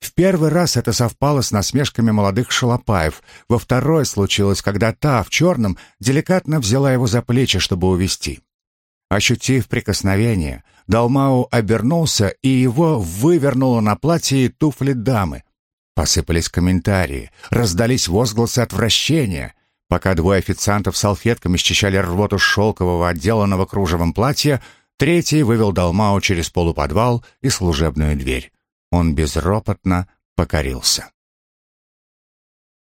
В первый раз это совпало с насмешками молодых шалопаев, во второй случилось, когда та в черном деликатно взяла его за плечи, чтобы увести. Ощутив прикосновение, Далмау обернулся, и его вывернуло на платье и туфли дамы. Посыпались комментарии, раздались возгласы отвращения. Пока двое официантов салфетками счищали рвоту шелкового отделанного кружевом платья, третий вывел Далмау через полуподвал и служебную дверь. Он безропотно покорился.